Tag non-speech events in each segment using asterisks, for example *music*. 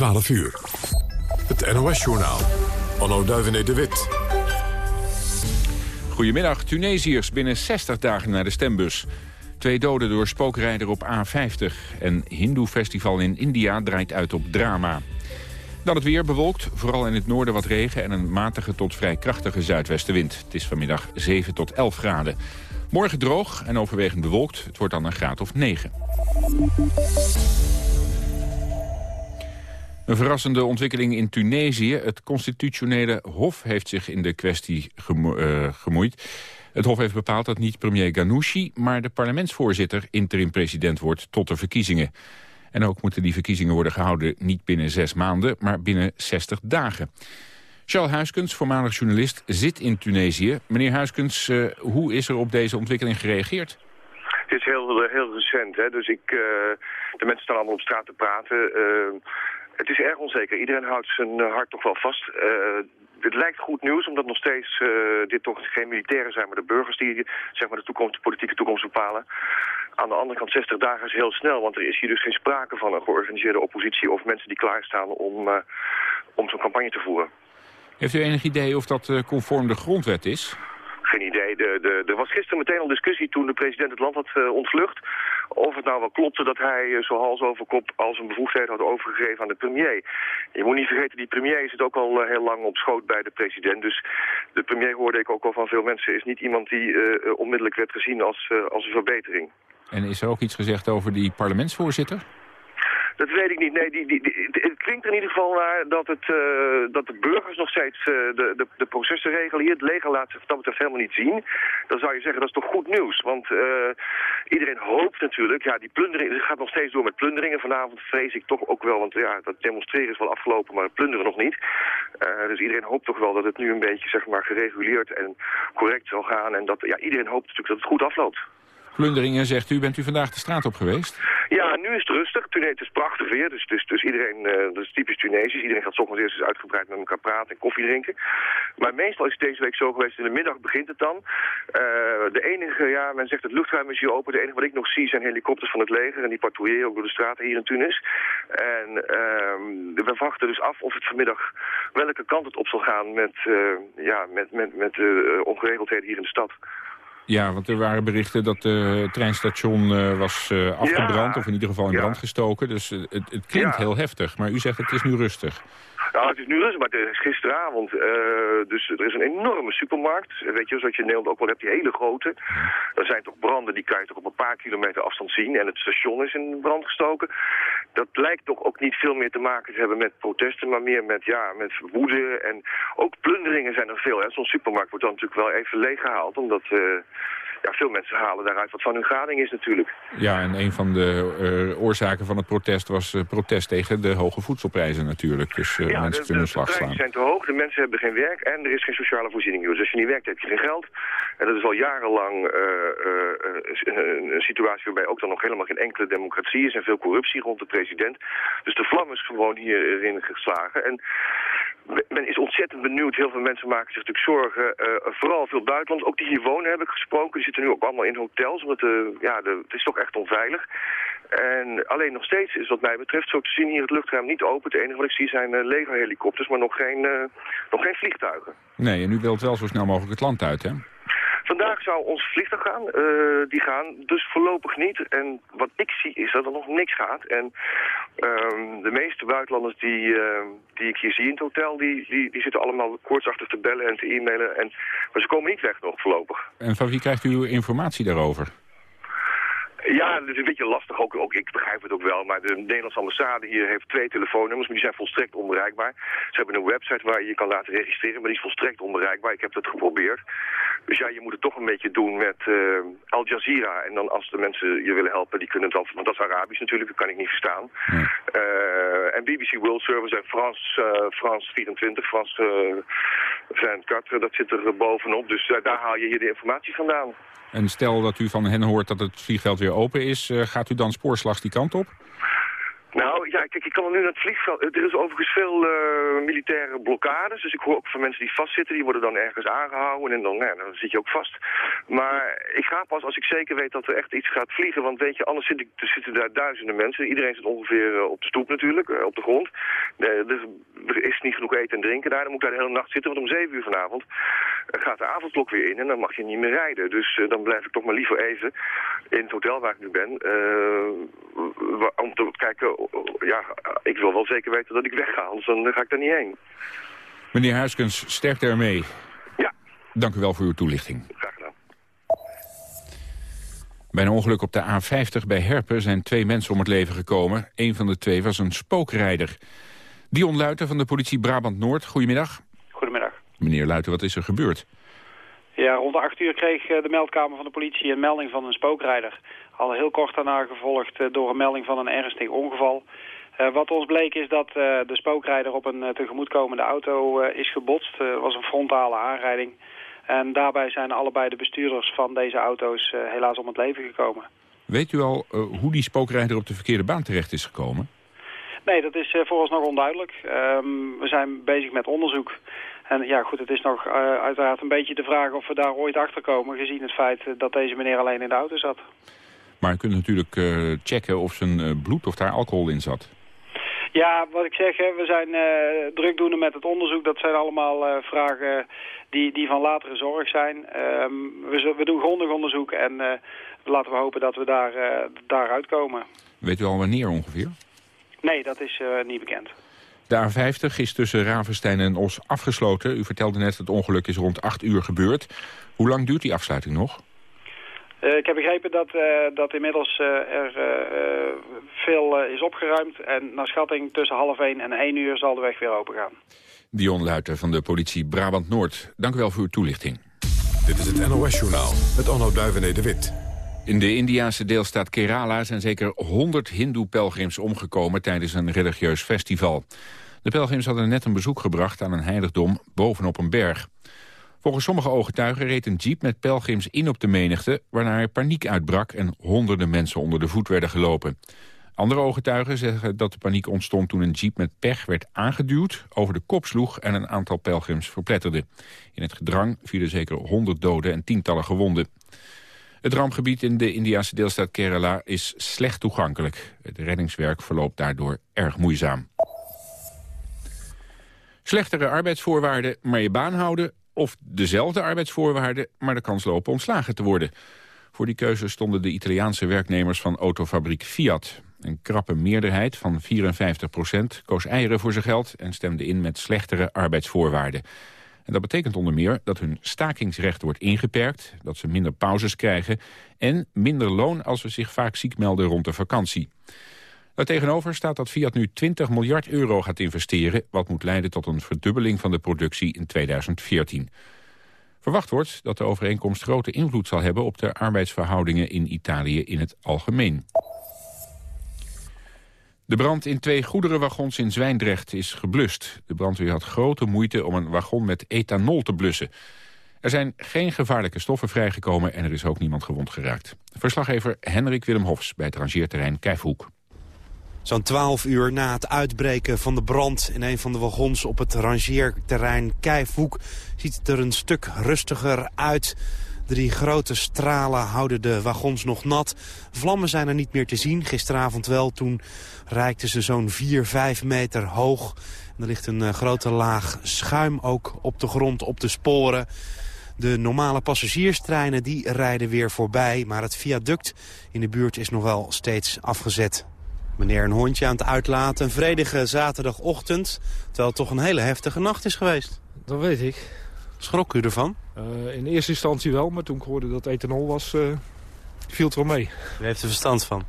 12 uur. Het NOS-journaal. Onno Duivenet de Wit. Goedemiddag. Tunesiërs binnen 60 dagen naar de stembus. Twee doden door spookrijder op A50. En Hindoe-festival in India draait uit op drama. Dan het weer bewolkt, vooral in het noorden wat regen... en een matige tot vrij krachtige zuidwestenwind. Het is vanmiddag 7 tot 11 graden. Morgen droog en overwegend bewolkt. Het wordt dan een graad of 9. Een verrassende ontwikkeling in Tunesië. Het constitutionele hof heeft zich in de kwestie eh, gemoeid. Het hof heeft bepaald dat niet premier Ghanouchi... maar de parlementsvoorzitter interim-president wordt tot de verkiezingen. En ook moeten die verkiezingen worden gehouden niet binnen zes maanden... maar binnen 60 dagen. Charles Huiskens, voormalig journalist, zit in Tunesië. Meneer Huiskens, uh, hoe is er op deze ontwikkeling gereageerd? Het is heel, heel recent, hè? dus ik, de mensen staan allemaal op straat te praten. Het is erg onzeker. Iedereen houdt zijn hart toch wel vast. het lijkt goed nieuws, omdat nog steeds dit toch geen militairen zijn, maar de burgers die zeg maar, de, toekomst, de politieke toekomst bepalen. Aan de andere kant, 60 dagen is heel snel, want er is hier dus geen sprake van een georganiseerde oppositie of mensen die klaarstaan om, om zo'n campagne te voeren. Heeft u enig idee of dat eh, conform de grondwet is? Geen idee. er was gisteren meteen al discussie toen de president het land had uh, ontvlucht. Of het nou wel klopte dat hij uh, zo hals over kop als een bevoegdheid had overgegeven aan de premier. Je moet niet vergeten, die premier zit ook al heel lang op schoot bij de president. Dus de premier hoorde ik ook al van veel mensen, is niet iemand die onmiddellijk werd gezien als, als een verbetering. En is er ook iets gezegd over die parlementsvoorzitter? Dat weet ik niet. Nee, die, die, het klinkt in ieder geval naar dat, het, uh, dat de burgers nog steeds uh, de, de, de, processen regelen hier. Het leger laat zich dat betreft helemaal niet zien. Dan zou je zeggen, dat is toch goed nieuws. Want uh, iedereen hoopt natuurlijk, ja, die plundering, het gaat nog steeds door met plunderingen. Vanavond vrees ik toch ook wel, want ja, dat demonstreren is wel afgelopen, maar het plunderen nog niet. dus iedereen hoopt toch wel dat het nu een beetje, zeg maar, gereguleerd en correct zal gaan. En dat, ja, iedereen hoopt natuurlijk dat het goed afloopt. Plunderingen, zegt u. Bent u vandaag de straat op geweest? Ja, nu is het rustig. Het is prachtig weer, dus, dus, dus iedereen, uh, dat is typisch Tunesisch. Iedereen gaat ochtends eerst eens uitgebreid met elkaar praten en koffie drinken. Maar meestal is het deze week zo geweest, in de middag begint het dan. Uh, de enige, ja, men zegt het luchtruim is hier open. De enige wat ik nog zie zijn helikopters van het leger en die patrouilleren ook door de straten hier in Tunis. En uh, we wachten dus af of het vanmiddag welke kant het op zal gaan met, uh, ja, met, met, met ongeregeldheden hier in de stad. Ja, want er waren berichten dat het treinstation uh, was uh, afgebrand... of in ieder geval in brand gestoken. Dus het, het, klinkt heel heftig, maar u zegt het is nu rustig. Nou, het is nu rustig, maar het is gisteravond. dus er is een enorme supermarkt. Weet je, zoals je in Nederland ook wel hebt, die hele grote. Er zijn toch branden, die kan je toch op een paar kilometer afstand zien. En het station is in brand gestoken. Dat lijkt toch ook niet veel meer te maken te hebben met protesten, maar meer met, ja, met woede. En ook plunderingen zijn er veel. Zo'n supermarkt wordt dan natuurlijk wel even leeggehaald, omdat ja, veel mensen halen daaruit wat van hun gading is natuurlijk. Ja, en een van de uh, oorzaken van het protest was uh, protest tegen de hoge voedselprijzen natuurlijk. Dus uh, ja, mensen kunnen slag slaan. de zijn te hoog, de mensen hebben geen werk en er is geen sociale voorziening. Dus als je niet werkt heb je geen geld. En dat is al jarenlang een situatie waarbij ook dan nog helemaal geen enkele democratie is en veel corruptie rond de president. Dus de vlam is gewoon hierin geslagen. En men is ontzettend benieuwd. Heel veel mensen maken zich natuurlijk zorgen. Uh, vooral veel buitenland. Ook die hier wonen heb ik gesproken. Die zitten nu ook allemaal in hotels. Omdat de, ja, het is toch echt onveilig. En alleen nog steeds is wat mij betreft zo te zien hier het luchtruim niet open. Het enige wat ik zie zijn uh, legerhelikopters, maar nog geen, nog geen vliegtuigen. Nee, en u wilt wel zo snel mogelijk het land uit, hè? Vandaag zou ons vliegtuig gaan. Uh, die gaan dus voorlopig niet. En wat ik zie is dat er nog niks gaat. En uh, de meeste buitenlanders die, uh, die ik hier zie in het hotel... Die, die, die zitten allemaal koortsachtig te bellen en te e-mailen. En, maar ze komen niet weg nog voorlopig. En van wie krijgt u informatie daarover? Ja, dat is een beetje lastig. Ook, ook, ik begrijp het ook wel. Maar de Nederlandse ambassade hier heeft twee telefoonnummers. Maar die zijn volstrekt onbereikbaar. Ze hebben een website waar je je kan laten registreren. Maar die is volstrekt onbereikbaar. Ik heb dat geprobeerd. Dus ja, je moet het toch een beetje doen met uh, Al Jazeera. En dan als de mensen je willen helpen, die kunnen het dan... Want dat is Arabisch natuurlijk, dat kan ik niet verstaan. Uh, en BBC World Service en Frans, uh, Frans 24, Frans 24, dat zit er bovenop. Dus daar haal je hier de informatie vandaan. En stel dat u van hen hoort dat het vliegveld weer open is, gaat u dan spoorslags die kant op? Nou, ja, kijk, ik kan er nu naar het vliegveld. Er is overigens veel uh, militaire blokkades. Dus ik hoor ook van mensen die vastzitten. Die worden dan ergens aangehouden en dan, nou, dan zit je ook vast. Maar ik ga pas als ik zeker weet dat er echt iets gaat vliegen. Want weet je, anders zit er zitten daar duizenden mensen. Iedereen zit ongeveer uh, op de stoep natuurlijk, op de grond. er is niet genoeg eten en drinken daar. Dan moet ik daar de hele nacht zitten. Want om zeven uur vanavond gaat de avondklok weer in. En dan mag je niet meer rijden. Dus dan blijf ik toch maar liever even in het hotel waar ik nu ben. om te kijken ja, ik wil wel zeker weten dat ik wegga, anders dan ga ik daar niet heen. Meneer Huiskens, sterkte ermee. Ja. Dank u wel voor uw toelichting. Graag gedaan. Bij een ongeluk op de A50 bij Herpen zijn twee mensen om het leven gekomen. Een van de twee was een spookrijder. Dion Luiten van de politie Brabant-Noord, goedemiddag. Goedemiddag. Meneer Luiten, wat is er gebeurd? Ja, rond de acht uur kreeg eh, de meldkamer van de politie een melding van een spookrijder. Al heel kort daarna gevolgd eh, door een melding van een ernstig ongeval. Uh, wat ons bleek is dat uh, de spookrijder op een tegemoetkomende auto is gebotst. Het was een frontale aanrijding. En daarbij zijn allebei de bestuurders van deze auto's helaas om het leven gekomen. Weet u al hoe die spookrijder op de verkeerde baan terecht is gekomen? Nee, dat is vooralsnog onduidelijk. Ehm, we zijn bezig met onderzoek. En ja, goed, het is nog uh, uiteraard een beetje de vraag of we daar ooit achter komen... gezien het feit dat deze meneer alleen in de auto zat. Maar je kunt natuurlijk uh, checken of zijn bloed of daar alcohol in zat. Ja, wat ik zeg, hè, we zijn uh, drukdoende met het onderzoek. Dat zijn allemaal vragen die, die van latere zorg zijn. Um, we, we, doen grondig onderzoek en laten we hopen dat we daar, daaruit komen. Weet u al wanneer ongeveer? Nee, dat is niet bekend. De A50 is tussen Ravenstein en Os afgesloten. U vertelde net dat het ongeluk is rond 8 uur gebeurd. Hoe lang duurt die afsluiting nog? Uh, ik heb begrepen dat, uh, dat inmiddels uh, er veel is opgeruimd. En naar schatting tussen half 1 en 1 uur zal de weg weer open gaan. Dion Luiter van de politie Brabant-Noord. Dank u wel voor uw toelichting. Dit is het NOS-journaal met Onno Duivené de Wit. In de Indiase deelstaat Kerala zijn zeker 100 hindoe-pelgrims omgekomen tijdens een religieus festival. De pelgrims hadden net een bezoek gebracht aan een heiligdom bovenop een berg. Volgens sommige ooggetuigen reed een jeep met pelgrims in op de menigte... waarna er paniek uitbrak en honderden mensen onder de voet werden gelopen. Andere ooggetuigen zeggen dat de paniek ontstond toen een jeep met pech werd aangeduwd... over de kop sloeg en een aantal pelgrims verpletterde. In het gedrang vielen zeker 100 doden en tientallen gewonden. Het rampgebied in de Indiase deelstaat Kerala is slecht toegankelijk. Het reddingswerk verloopt daardoor erg moeizaam. Slechtere arbeidsvoorwaarden, maar je baan houden... of dezelfde arbeidsvoorwaarden, maar de kans lopen ontslagen te worden. Voor die keuze stonden de Italiaanse werknemers van autofabriek Fiat. Een krappe meerderheid van 54 procent koos eieren voor zijn geld... en stemde in met slechtere arbeidsvoorwaarden. En dat betekent onder meer dat hun stakingsrecht wordt ingeperkt... dat ze minder pauzes krijgen... en minder loon als ze zich vaak ziek melden rond de vakantie. Daartegenover staat dat Fiat nu 20 miljard euro gaat investeren... wat moet leiden tot een verdubbeling van de productie in 2014. Verwacht wordt dat de overeenkomst grote invloed zal hebben... op de arbeidsverhoudingen in Italië in het algemeen. De brand in twee goederenwagons in Zwijndrecht is geblust. De brandweer had grote moeite om een wagon met ethanol te blussen. Er zijn geen gevaarlijke stoffen vrijgekomen en er is ook niemand gewond geraakt. Verslaggever Henrik Willem Hofs bij het rangeerterrein Kijfhoek. Zo'n 12 uur na het uitbreken van de brand in een van de wagons op het rangeerterrein Kijfhoek ziet het er een stuk rustiger uit. Drie grote stralen houden de wagons nog nat. Vlammen zijn er niet meer te zien. Gisteravond wel, toen reikten ze zo'n 4, 5 meter hoog. er ligt een uh, grote laag schuim ook op de grond, op de sporen. De normale passagierstreinen die rijden weer voorbij. Maar het viaduct in de buurt is nog wel steeds afgezet. Meneer een hondje aan het uitlaten. Een vredige zaterdagochtend. Terwijl het toch een hele heftige nacht is geweest. Dat weet ik. Schrok u ervan? Uh, in eerste instantie wel, maar toen ik hoorde dat ethanol was, uh, viel het wel mee. U heeft er verstand van?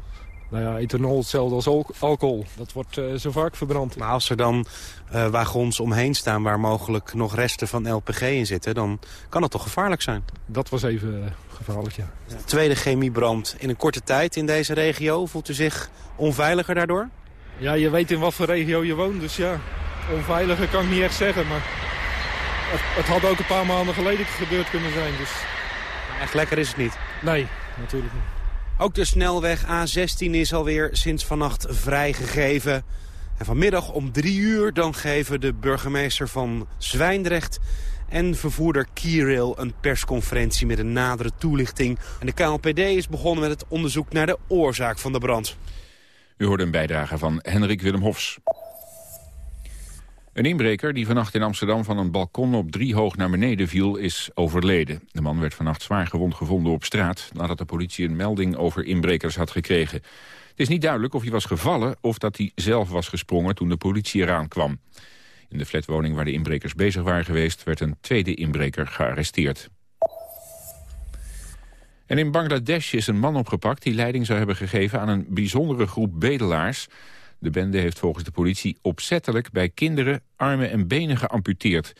Nou ja, ethanol hetzelfde als alcohol. Dat wordt uh, zo vaak verbrand. Maar als er dan uh, wagons omheen staan waar mogelijk nog resten van LPG in zitten... dan kan het toch gevaarlijk zijn? Dat was even uh, gevaarlijk, ja. Tweede chemiebrand in een korte tijd in deze regio. Voelt u zich onveiliger daardoor? Ja, je weet in wat voor regio je woont, dus ja... onveiliger kan ik niet echt zeggen, maar... Het, het had ook een paar maanden geleden gebeurd kunnen zijn, dus... Echt lekker is het niet? Nee, natuurlijk niet. Ook de snelweg A16 is alweer sinds vannacht vrijgegeven. En vanmiddag om drie uur dan geven de burgemeester van Zwijndrecht en vervoerder Keyrail een persconferentie met een nadere toelichting. En de KLPD is begonnen met het onderzoek naar de oorzaak van de brand. U hoorde een bijdrage van Henrik Willem Hofs. Een inbreker die vannacht in Amsterdam van een balkon op drie hoog naar beneden viel is overleden. De man werd vannacht zwaar gewond gevonden op straat nadat de politie een melding over inbrekers had gekregen. Het is niet duidelijk of hij was gevallen of dat hij zelf was gesprongen toen de politie eraan kwam. In de flatwoning waar de inbrekers bezig waren geweest werd een tweede inbreker gearresteerd. En in Bangladesh is een man opgepakt die leiding zou hebben gegeven aan een bijzondere groep bedelaars. De bende heeft volgens de politie opzettelijk bij kinderen armen en benen geamputeerd.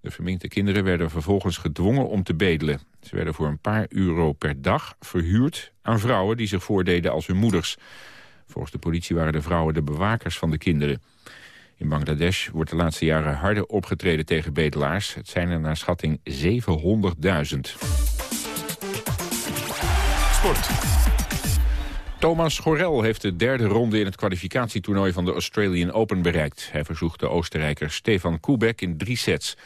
De verminkte kinderen werden vervolgens gedwongen om te bedelen. Ze werden voor een paar euro per dag verhuurd aan vrouwen die zich voordeden als hun moeders. Volgens de politie waren de vrouwen de bewakers van de kinderen. In Bangladesh wordt de laatste jaren harder opgetreden tegen bedelaars. Het zijn er naar schatting 700.000. Sport. Thomas Gorel heeft de derde ronde in het kwalificatietoernooi van de Australian Open bereikt. Hij verzoekt de Oostenrijker Stefan Kubek in drie sets.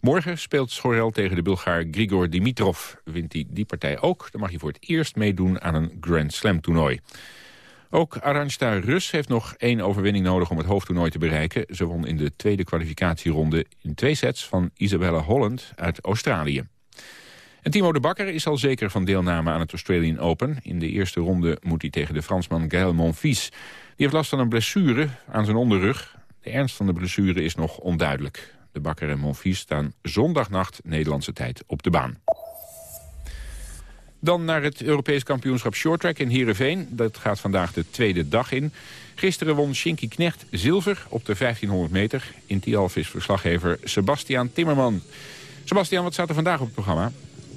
Morgen speelt Schorel tegen de Bulgaar Grigor Dimitrov. Wint hij die partij ook, dan mag hij voor het eerst meedoen aan een Grand Slam toernooi. Ook Arantxa Rus heeft nog één overwinning nodig om het hoofdtoernooi te bereiken. Ze won in de tweede kwalificatieronde in twee sets van Isabella Holland uit Australië. En Timo de Bakker is al zeker van deelname aan het Australian Open. In de eerste ronde moet hij tegen de Fransman Gaël Monfils. Die heeft last van een blessure aan zijn onderrug. De ernst van de blessure is nog onduidelijk. De Bakker en Monfils staan zondagnacht Nederlandse tijd op de baan. Dan naar het Europees kampioenschap shorttrack in Heerenveen. Dat gaat vandaag de tweede dag in. Gisteren won Shinky Knecht zilver op de 1500 meter. In Tialf is verslaggever Sebastian Timmerman. Sebastian, wat staat er vandaag op het programma?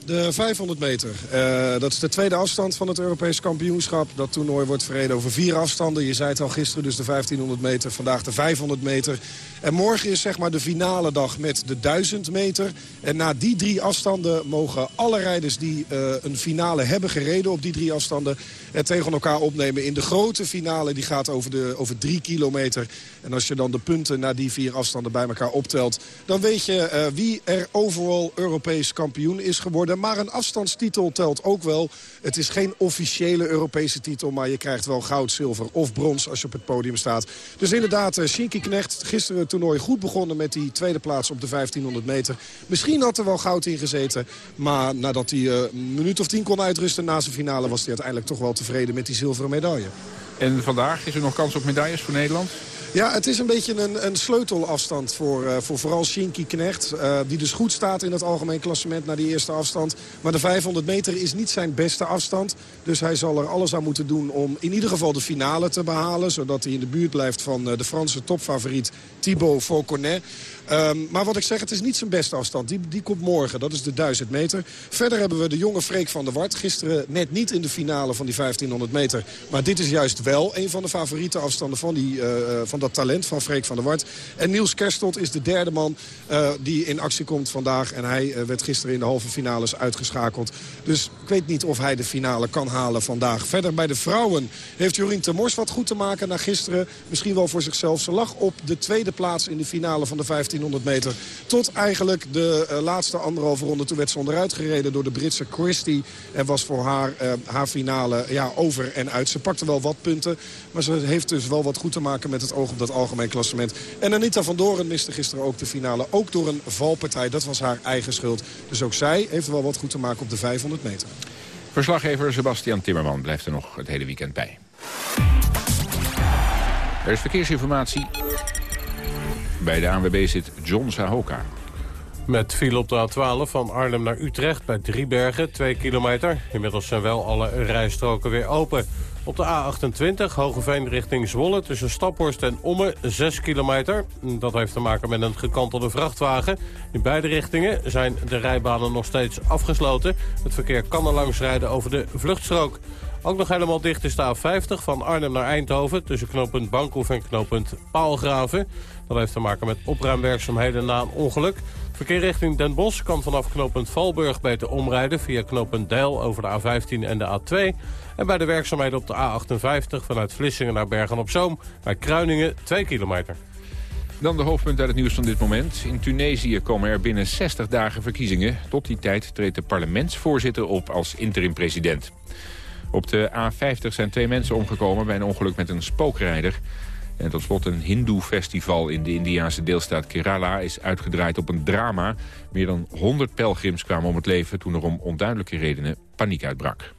De 500 meter. Uh, dat is de tweede afstand van het Europees kampioenschap. Dat toernooi wordt verreden over vier afstanden. Je zei het al gisteren, dus de 1500 meter. Vandaag de 500 meter. En morgen is zeg maar de finale dag met de 1000 meter. En na die drie afstanden mogen alle rijders die uh, een finale hebben gereden op die drie afstanden... het tegen elkaar opnemen in de grote finale. Die gaat over, de, over drie kilometer. En als je dan de punten na die vier afstanden bij elkaar optelt... dan weet je uh, wie er overal Europees kampioen is geworden. Maar een afstandstitel telt ook wel. Het is geen officiële Europese titel... maar je krijgt wel goud, zilver of brons als je op het podium staat. Dus inderdaad, uh, Shinky Knecht gisteren toernooi goed begonnen met die tweede plaats op de 1500 meter. Misschien had er wel goud in gezeten. Maar nadat hij uh, een minuut of tien kon uitrusten na zijn finale... was hij uiteindelijk toch wel tevreden met die zilveren medaille. En vandaag is er nog kans op medailles voor Nederland? Ja, het is een beetje een, een sleutelafstand voor, uh, voor vooral Shinky Knecht. Uh, die dus goed staat in het algemeen klassement naar die eerste afstand. Maar de 500 meter is niet zijn beste afstand. Dus hij zal er alles aan moeten doen om in ieder geval de finale te behalen. Zodat hij in de buurt blijft van uh, de Franse topfavoriet Thibaut Fauconnet. Um, maar wat ik zeg, het is niet zijn beste afstand. Die, die komt morgen, dat is de 1000 meter. Verder hebben we de jonge Freek van der Wart. Gisteren net niet in de finale van die 1500 meter. Maar dit is juist wel een van de favoriete afstanden van, die, uh, van dat talent van Freek van der Wart. En Niels Kerstot is de derde man uh, die in actie komt vandaag. En hij werd gisteren in de halve finales uitgeschakeld. Dus ik weet niet of hij de finale kan halen vandaag. Verder bij de vrouwen heeft Jorien Temors wat goed te maken na gisteren. Misschien wel voor zichzelf. Ze lag op de tweede plaats in de finale van de 1500 meter. Tot eigenlijk de uh, laatste anderhalve ronde. Toen werd ze onderuit gereden door de Britse Christie. En was voor haar uh, haar finale ja, over en uit. Ze pakte wel wat punten. Maar ze heeft dus wel wat goed te maken met het oog op dat algemeen klassement. En Anita van Doren miste gisteren ook de finale. Ook door een valpartij. Dat was haar eigen schuld. Dus ook zij heeft wel wat goed te maken op de 500 meter. Verslaggever Sebastian Timmerman blijft er nog het hele weekend bij. Er is verkeersinformatie. Bij de ANWB zit John Sahoka. Met file op de A12 van Arnhem naar Utrecht bij Driebergen, 2 kilometer. Inmiddels zijn wel alle rijstroken weer open. Op de A28 Hogeveen richting Zwolle tussen Staphorst en Omme 6 kilometer. Dat heeft te maken met een gekantelde vrachtwagen. In beide richtingen zijn de rijbanen nog steeds afgesloten. Het verkeer kan er langs rijden over de vluchtstrook. Ook nog helemaal dicht is de A50 van Arnhem naar Eindhoven... tussen knooppunt Bankhoef en knooppunt Paalgraven. Dat heeft te maken met opruimwerkzaamheden na een ongeluk. Verkeer richting Den Bosch kan vanaf knooppunt Valburg beter omrijden... via knooppunt Deil over de A15 en de A2. En bij de werkzaamheden op de A58 vanuit Vlissingen naar Bergen-op-Zoom... bij Kruiningen 2 kilometer. Dan de hoofdpunt uit het nieuws van dit moment. In Tunesië komen er binnen 60 dagen verkiezingen. Tot die tijd treedt de parlementsvoorzitter op als interim-president. Op de A50 zijn twee mensen omgekomen bij een ongeluk met een spookrijder. En tot slot een hindoe-festival in de Indiaanse deelstaat Kerala is uitgedraaid op een drama. Meer dan 100 pelgrims kwamen om het leven toen er om onduidelijke redenen paniek uitbrak.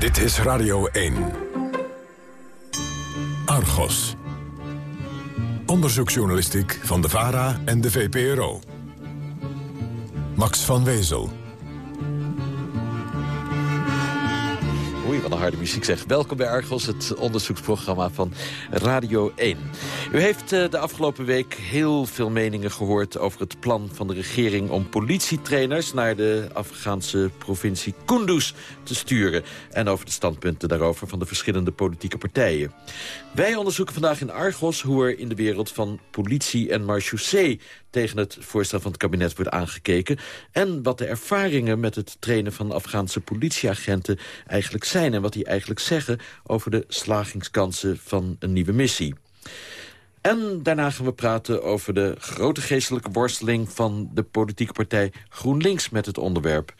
Dit is Radio 1. Argos. Onderzoeksjournalistiek van de VARA en de VPRO. Max van Wezel. Oei, wat een harde muziek zeg. Welkom bij Argos, het onderzoeksprogramma van Radio 1. U heeft uh, de afgelopen week heel veel meningen gehoord... over het plan van de regering om politietrainers... naar de Afghaanse provincie Kunduz te sturen. En over de standpunten daarover van de verschillende politieke partijen. Wij onderzoeken vandaag in Argos hoe er in de wereld van politie en marechaussee tegen het voorstel van het kabinet wordt aangekeken... en wat de ervaringen met het trainen van Afghaanse politieagenten eigenlijk zijn... en wat die eigenlijk zeggen over de slagingskansen van een nieuwe missie. En daarna gaan we praten over de grote geestelijke worsteling... van de politieke partij GroenLinks met het onderwerp.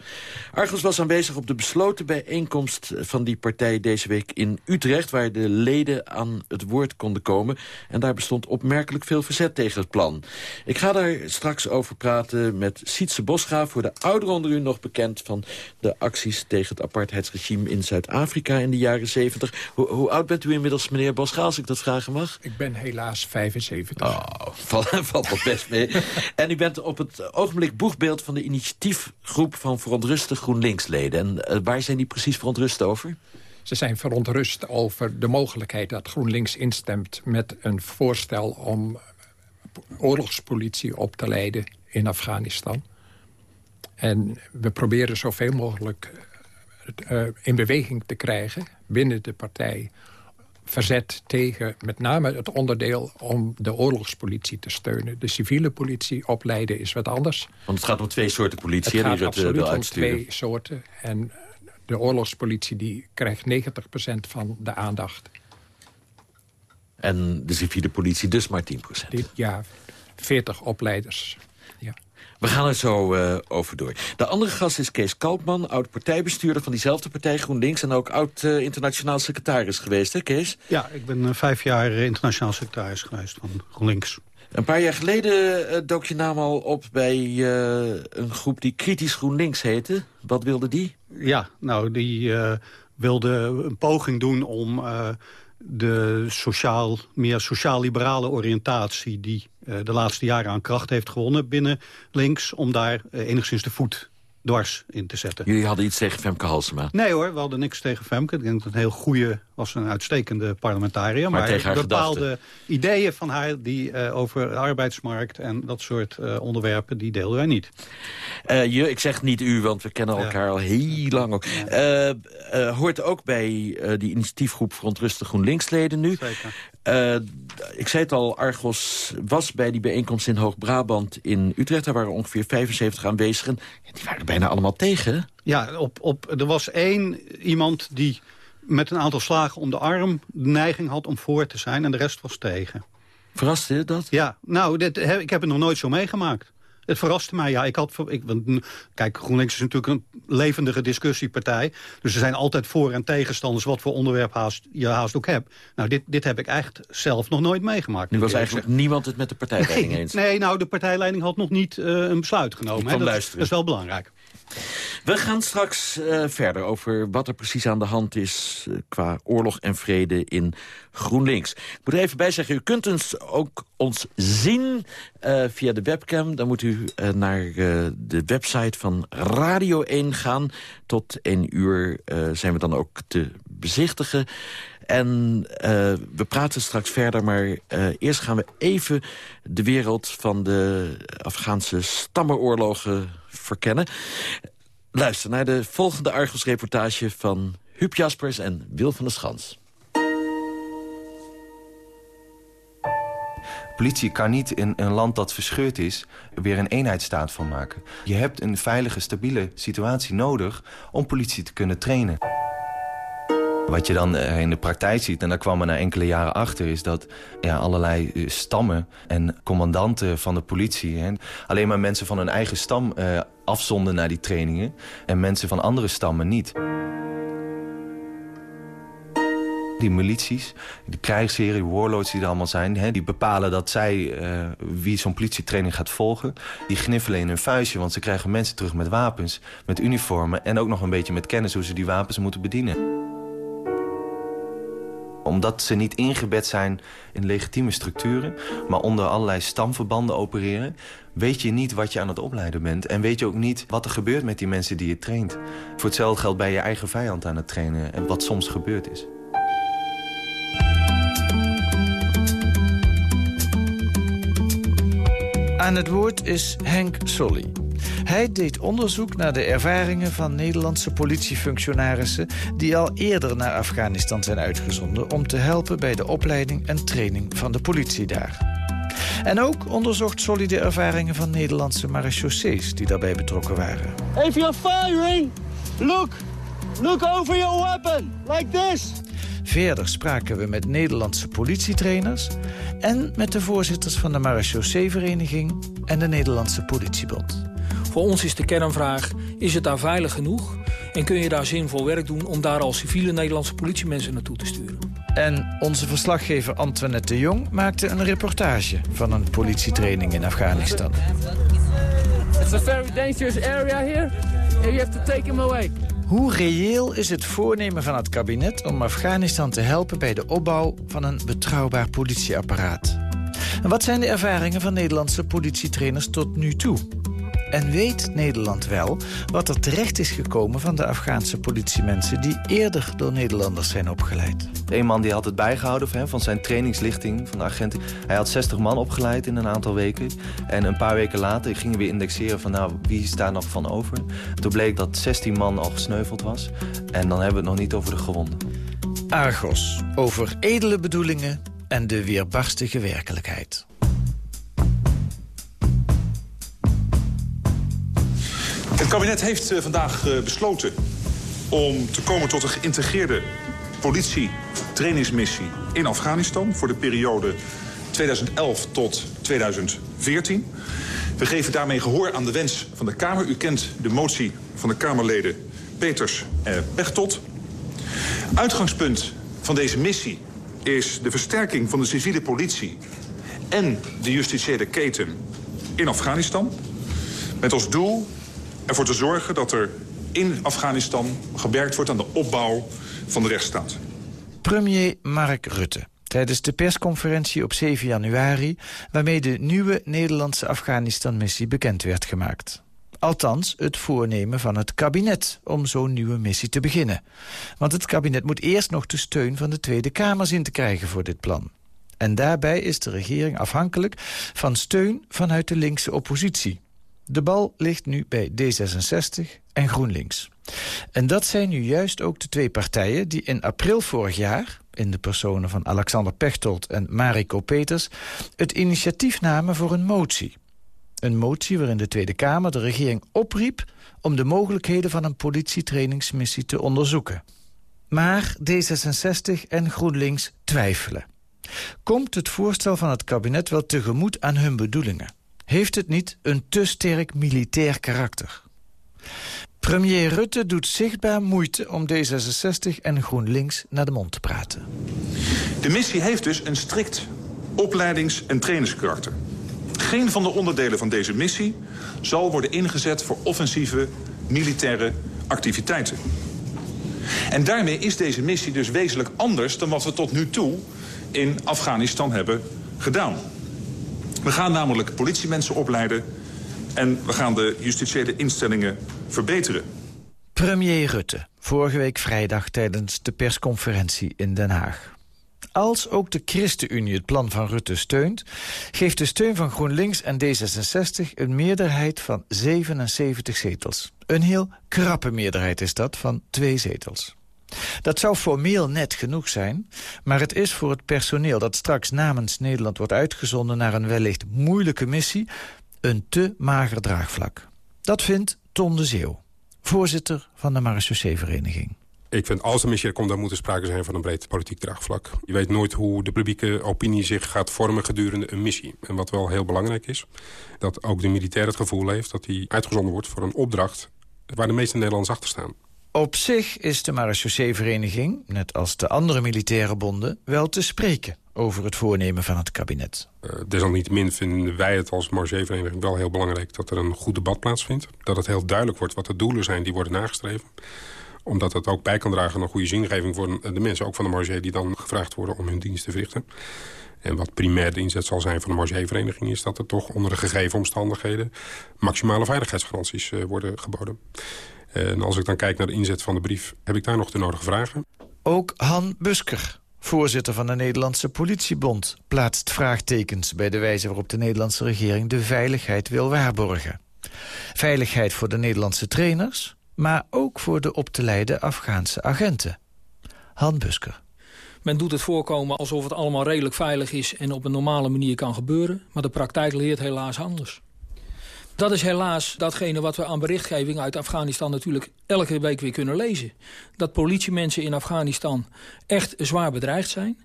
Argos was aanwezig op de besloten bijeenkomst van die partij deze week in Utrecht... waar de leden aan het woord konden komen. En daar bestond opmerkelijk veel verzet tegen het plan. Ik ga daar straks over praten met Sietse Boscha... voor de ouderen onder u nog bekend van de acties tegen het apartheidsregime in Zuid-Afrika in de jaren 70. Hoe, oud bent u inmiddels, meneer Boscha, als ik dat vragen mag? Ik ben helaas 75. Oh, *laughs* valt, nog best mee. en u bent op het ogenblik boegbeeld van de initiatiefgroep van verontrustig GroenLinks-leden. En uh, waar zijn die precies verontrust over? Ze zijn verontrust over de mogelijkheid dat GroenLinks instemt met een voorstel om oorlogspolitie op te leiden in Afghanistan. En we proberen zoveel mogelijk uh, in beweging te krijgen binnen de partij verzet tegen met name het onderdeel om de oorlogspolitie te steunen. De civiele politie opleiden is wat anders. Want het gaat om twee soorten politie, het gaat die absoluut om twee soorten. En de oorlogspolitie die krijgt 90% van de aandacht. En de civiele politie dus maar 10%? Die, ja, 40 opleiders. We gaan er zo uh, over door. De andere gast is Kees Kalpman, oud-partijbestuurder van diezelfde partij GroenLinks... en ook oud-internationaal uh, secretaris geweest, hè Kees? Ja, ik ben uh, vijf jaar internationaal secretaris geweest van GroenLinks. Een paar jaar geleden dook je naam al op bij een groep die kritisch GroenLinks heette. Wat wilde die? Ja, nou, die wilde een poging doen om de sociaal, meer sociaal-liberale oriëntatie... die uh, de laatste jaren aan kracht heeft gewonnen binnen links... om daar uh, enigszins de voet dwars in te zetten. Jullie hadden iets tegen Femke Halsema? Nee hoor, we hadden niks tegen Femke. Ik denk dat het een heel goede, was een uitstekende parlementariër. Maar, maar tegen haar bepaalde gedachten. ideeën van haar die, uh, over de arbeidsmarkt en dat soort uh, onderwerpen, die deelden wij niet. Uh, je, ik zeg niet u, want we kennen elkaar ja. al heel lang ook. Ja. hoort ook bij die initiatiefgroep Verontrustig GroenLinksleden nu. Zeker. Uh, ik zei het al, Argos was bij die bijeenkomst in Hoog-Brabant in Utrecht. Daar waren ongeveer 75 aanwezigen. En die waren bijna allemaal tegen. Ja, op, op, er was één iemand die met een aantal slagen om de arm... de neiging had om voor te zijn en de rest was tegen. Verraste dat? Ja, nou, dit, ik heb het nog nooit zo meegemaakt. Het verraste mij, ja. Ik had, ik, kijk, GroenLinks is natuurlijk een levendige discussiepartij. Dus er zijn altijd voor- en tegenstanders... wat voor onderwerp haast, je haast ook hebt. Nou, dit, dit heb ik echt zelf nog nooit meegemaakt. Nu was eigenlijk niemand het met de partijleiding nee, eens. Nee, nou, de partijleiding had nog niet uh, een besluit genomen. Hè. Dat, dat, is wel belangrijk. We gaan straks uh, verder over wat er precies aan de hand is... Uh, qua oorlog en vrede in GroenLinks. Ik moet er even bij zeggen, u kunt ons ook ons zien uh, via de webcam. Dan moet u naar de website van Radio 1 gaan. Tot 1 uur zijn we dan ook te bezichtigen. En we praten straks verder, maar eerst gaan we even de wereld van de Afghaanse stammenoorlogen verkennen. Luister naar de volgende Argos-reportage van Huub Jaspers en Wil van der Schans. Politie kan niet in een land dat verscheurd is... weer een eenheidsstaat van maken. Je hebt een veilige, stabiele situatie nodig... om politie te kunnen trainen. Wat je dan eh, in de praktijk ziet, en daar kwam er na enkele jaren achter... is dat ja, allerlei eh, stammen en commandanten van de politie... Hè, alleen maar mensen van hun eigen stam uh, afzonden naar die trainingen... en mensen van andere stammen niet. Die milities, die warlords die er allemaal zijn... Hè, die bepalen dat zij uh, wie zo'n politietraining gaat volgen... die gniffelen in hun vuistje, want ze krijgen mensen terug met wapens... met uniformen en ook nog een beetje met kennis hoe ze die wapens moeten bedienen omdat ze niet ingebed zijn in legitieme structuren... maar onder allerlei stamverbanden opereren... weet je niet wat je aan het opleiden bent. En weet je ook niet wat er gebeurt met die mensen die je traint. Voor hetzelfde geld bij je eigen vijand aan het trainen... en wat soms gebeurd is. Aan het woord is Henk Solly. Hij deed onderzoek naar de ervaringen van Nederlandse politiefunctionarissen... die al eerder naar Afghanistan zijn uitgezonden... om te helpen bij de opleiding en training van de politie daar. En ook onderzocht Solly de ervaringen van Nederlandse marechaussees... die daarbij betrokken waren. If you're firing, look, look over your weapon, like this. Verder spraken we met Nederlandse politietrainers... en met de voorzitters van de marechaussee-vereniging en de Nederlandse politiebond. Voor ons is de kernvraag, is het daar veilig genoeg? En kun je daar zinvol werk doen om daar al civiele Nederlandse politiemensen naartoe te sturen? En onze verslaggever Antoinette de Jong maakte een reportage van een politietraining in Afghanistan. It's a very dangerous area here. You have to take him away. Hoe reëel is het voornemen van het kabinet om Afghanistan te helpen bij de opbouw van een betrouwbaar politieapparaat? En wat zijn de ervaringen van Nederlandse politietrainers tot nu toe? En weet Nederland wel wat er terecht is gekomen van de Afghaanse politiemensen... die eerder door Nederlanders zijn opgeleid? Een man die had het bijgehouden van zijn trainingslichting van de agenten. Hij had 60 man opgeleid in een aantal weken. En een paar weken later gingen we indexeren van nou, wie is daar nog van over. Toen bleek dat 16 man al gesneuveld was. En dan hebben we het nog niet over de gewonden. Argos, over edele bedoelingen en de weerbarstige werkelijkheid. Kabinet heeft eh, vandaag eh, besloten om te komen tot een geïntegreerde politie-trainingsmissie in Afghanistan voor de periode 2011 tot 2014. We geven daarmee gehoor aan de wens van de Kamer. U kent de motie van de Kamerleden Peters en Pechtold. Uitgangspunt van deze missie is de versterking van de civiele politie... en de justitiële keten in Afghanistan. Met als doel ervoor te zorgen dat er in Afghanistan gewerkt wordt aan de opbouw van de rechtsstaat. Premier Mark Rutte tijdens de persconferentie op 7 januari... waarmee de nieuwe Nederlandse Afghanistan-missie bekend werd gemaakt. Althans, het voornemen van het kabinet om zo'n nieuwe missie te beginnen. Want het kabinet moet eerst nog de steun van de Tweede Kamer zien te krijgen voor dit plan. En daarbij is de regering afhankelijk van steun vanuit de linkse oppositie. De bal ligt nu bij D66 en GroenLinks. En dat zijn nu juist ook de twee partijen die in april vorig jaar... in de personen van Alexander Pechtold en Mariko Peters... het initiatief namen voor een motie. Een motie waarin de Tweede Kamer de regering opriep... om de mogelijkheden van een politietrainingsmissie te onderzoeken. Maar D66 en GroenLinks twijfelen. Komt het voorstel van het kabinet wel tegemoet aan hun bedoelingen? Heeft het niet een te sterk militair karakter. Premier Rutte doet zichtbaar moeite om D66 en GroenLinks naar de mond te praten. De missie heeft dus een strikt opleidings- en trainingskarakter. Geen van de onderdelen van deze missie zal worden ingezet voor offensieve militaire activiteiten. En daarmee is deze missie dus wezenlijk anders dan wat we tot nu toe in Afghanistan hebben gedaan. We gaan namelijk politiemensen opleiden... en we gaan de justitiële instellingen verbeteren. Premier Rutte, vorige week vrijdag tijdens de persconferentie in Den Haag. Als ook de ChristenUnie het plan van Rutte steunt... geeft de steun van GroenLinks en D66 een meerderheid van 77 zetels. Een heel krappe meerderheid is dat, van twee zetels. Dat zou formeel net genoeg zijn, maar het is voor het personeel... dat straks namens Nederland wordt uitgezonden naar een wellicht moeilijke missie... een te mager draagvlak. Dat vindt Ton de Zeeuw, voorzitter van de Marechaussee-vereniging. Ik vind als er missie komt, dan moet er sprake zijn van een breed politiek draagvlak. Je weet nooit hoe de publieke opinie zich gaat vormen gedurende een missie. En wat wel heel belangrijk is, dat ook de militair het gevoel heeft... dat hij uitgezonden wordt voor een opdracht waar de meeste Nederlanders achter staan. Op zich is de marechaussee-vereniging, net als de andere militaire bonden... wel te spreken over het voornemen van het kabinet. Uh, desalniettemin vinden wij het als marechaussee-vereniging wel heel belangrijk... dat er een goed debat plaatsvindt. Dat het heel duidelijk wordt wat de doelen zijn die worden nagestreven omdat het ook bij kan dragen aan een goede zingeving voor de mensen... ook van de marge die dan gevraagd worden om hun dienst te verrichten. En wat primair de inzet zal zijn van de marge is dat er toch onder de gegeven omstandigheden... maximale veiligheidsgaranties uh, worden geboden. En als ik dan kijk naar de inzet van de brief... heb ik daar nog de nodige vragen. Ook Han Busker, voorzitter van de Nederlandse politiebond... plaatst vraagtekens bij de wijze waarop de Nederlandse regering... de veiligheid wil waarborgen. Veiligheid voor de Nederlandse trainers maar ook voor de op te leiden Afghaanse agenten. Han Busker. Men doet het voorkomen alsof het allemaal redelijk veilig is... en op een normale manier kan gebeuren. Maar de praktijk leert helaas anders. Dat is helaas datgene wat we aan berichtgeving uit Afghanistan natuurlijk elke week weer kunnen lezen. Dat politiemensen in Afghanistan echt zwaar bedreigd zijn.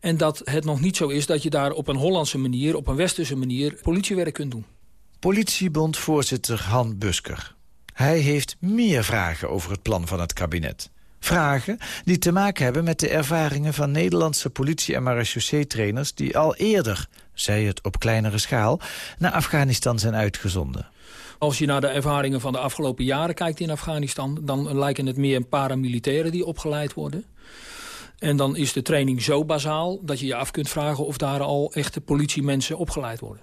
En dat het nog niet zo is dat je daar op een Hollandse manier, op een westerse manier politiewerk kunt doen. Politiebondvoorzitter Han Busker. Hij heeft meer vragen over het plan van het kabinet. Vragen die te maken hebben met de ervaringen van Nederlandse politie- en marechaussee-trainers... die al eerder, zij het op kleinere schaal, naar Afghanistan zijn uitgezonden. Als je naar de ervaringen van de afgelopen jaren kijkt in Afghanistan... dan lijken het meer paramilitairen die opgeleid worden. En dan is de training zo bazaal dat je je af kunt vragen... of daar al echte politiemensen opgeleid worden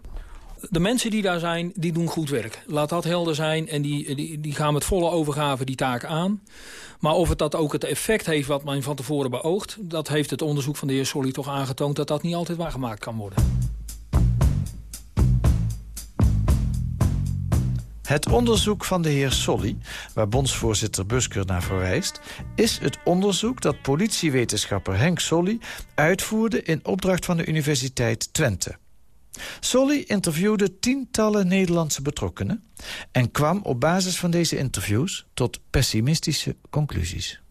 de mensen die daar zijn, die doen goed werk. Laat dat helder zijn en die, die, die gaan met volle overgave die taak aan. Maar of het dat ook het effect heeft wat men van tevoren beoogt... dat heeft het onderzoek van de heer Solly toch aangetoond... dat dat niet altijd waargemaakt kan worden. Het onderzoek van de heer Solly, waar bondsvoorzitter Busker naar verwijst... is het onderzoek dat politiewetenschapper Henk Solly uitvoerde... in opdracht van de Universiteit Twente. Solly interviewde tientallen Nederlandse betrokkenen... en kwam op basis van deze interviews tot pessimistische conclusies.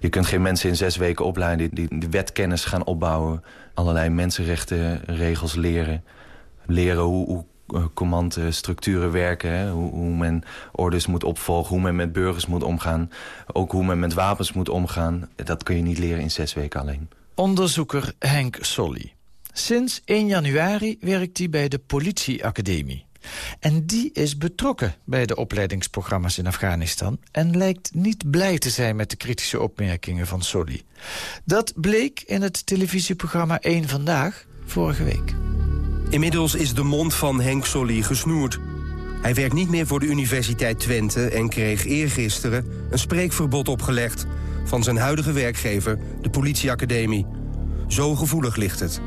Je kunt geen mensen in zes weken opleiden die wetkennis gaan opbouwen... allerlei mensenrechtenregels leren. Leren hoe, commandstructuren werken. Hoe, hoe, men orders moet opvolgen, hoe men met burgers moet omgaan. Ook hoe men met wapens moet omgaan. Dat kun je niet leren in zes weken alleen. Onderzoeker Henk Solly. Sinds 1 januari werkt hij bij de politieacademie. En die is betrokken bij de opleidingsprogramma's in Afghanistan... en lijkt niet blij te zijn met de kritische opmerkingen van Soli. Dat bleek in het televisieprogramma 1 Vandaag vorige week. Inmiddels is de mond van Henk Solly gesnoerd. Hij werkt niet meer voor de Universiteit Twente... en kreeg eergisteren een spreekverbod opgelegd... van zijn huidige werkgever, de politieacademie. Zo gevoelig ligt het.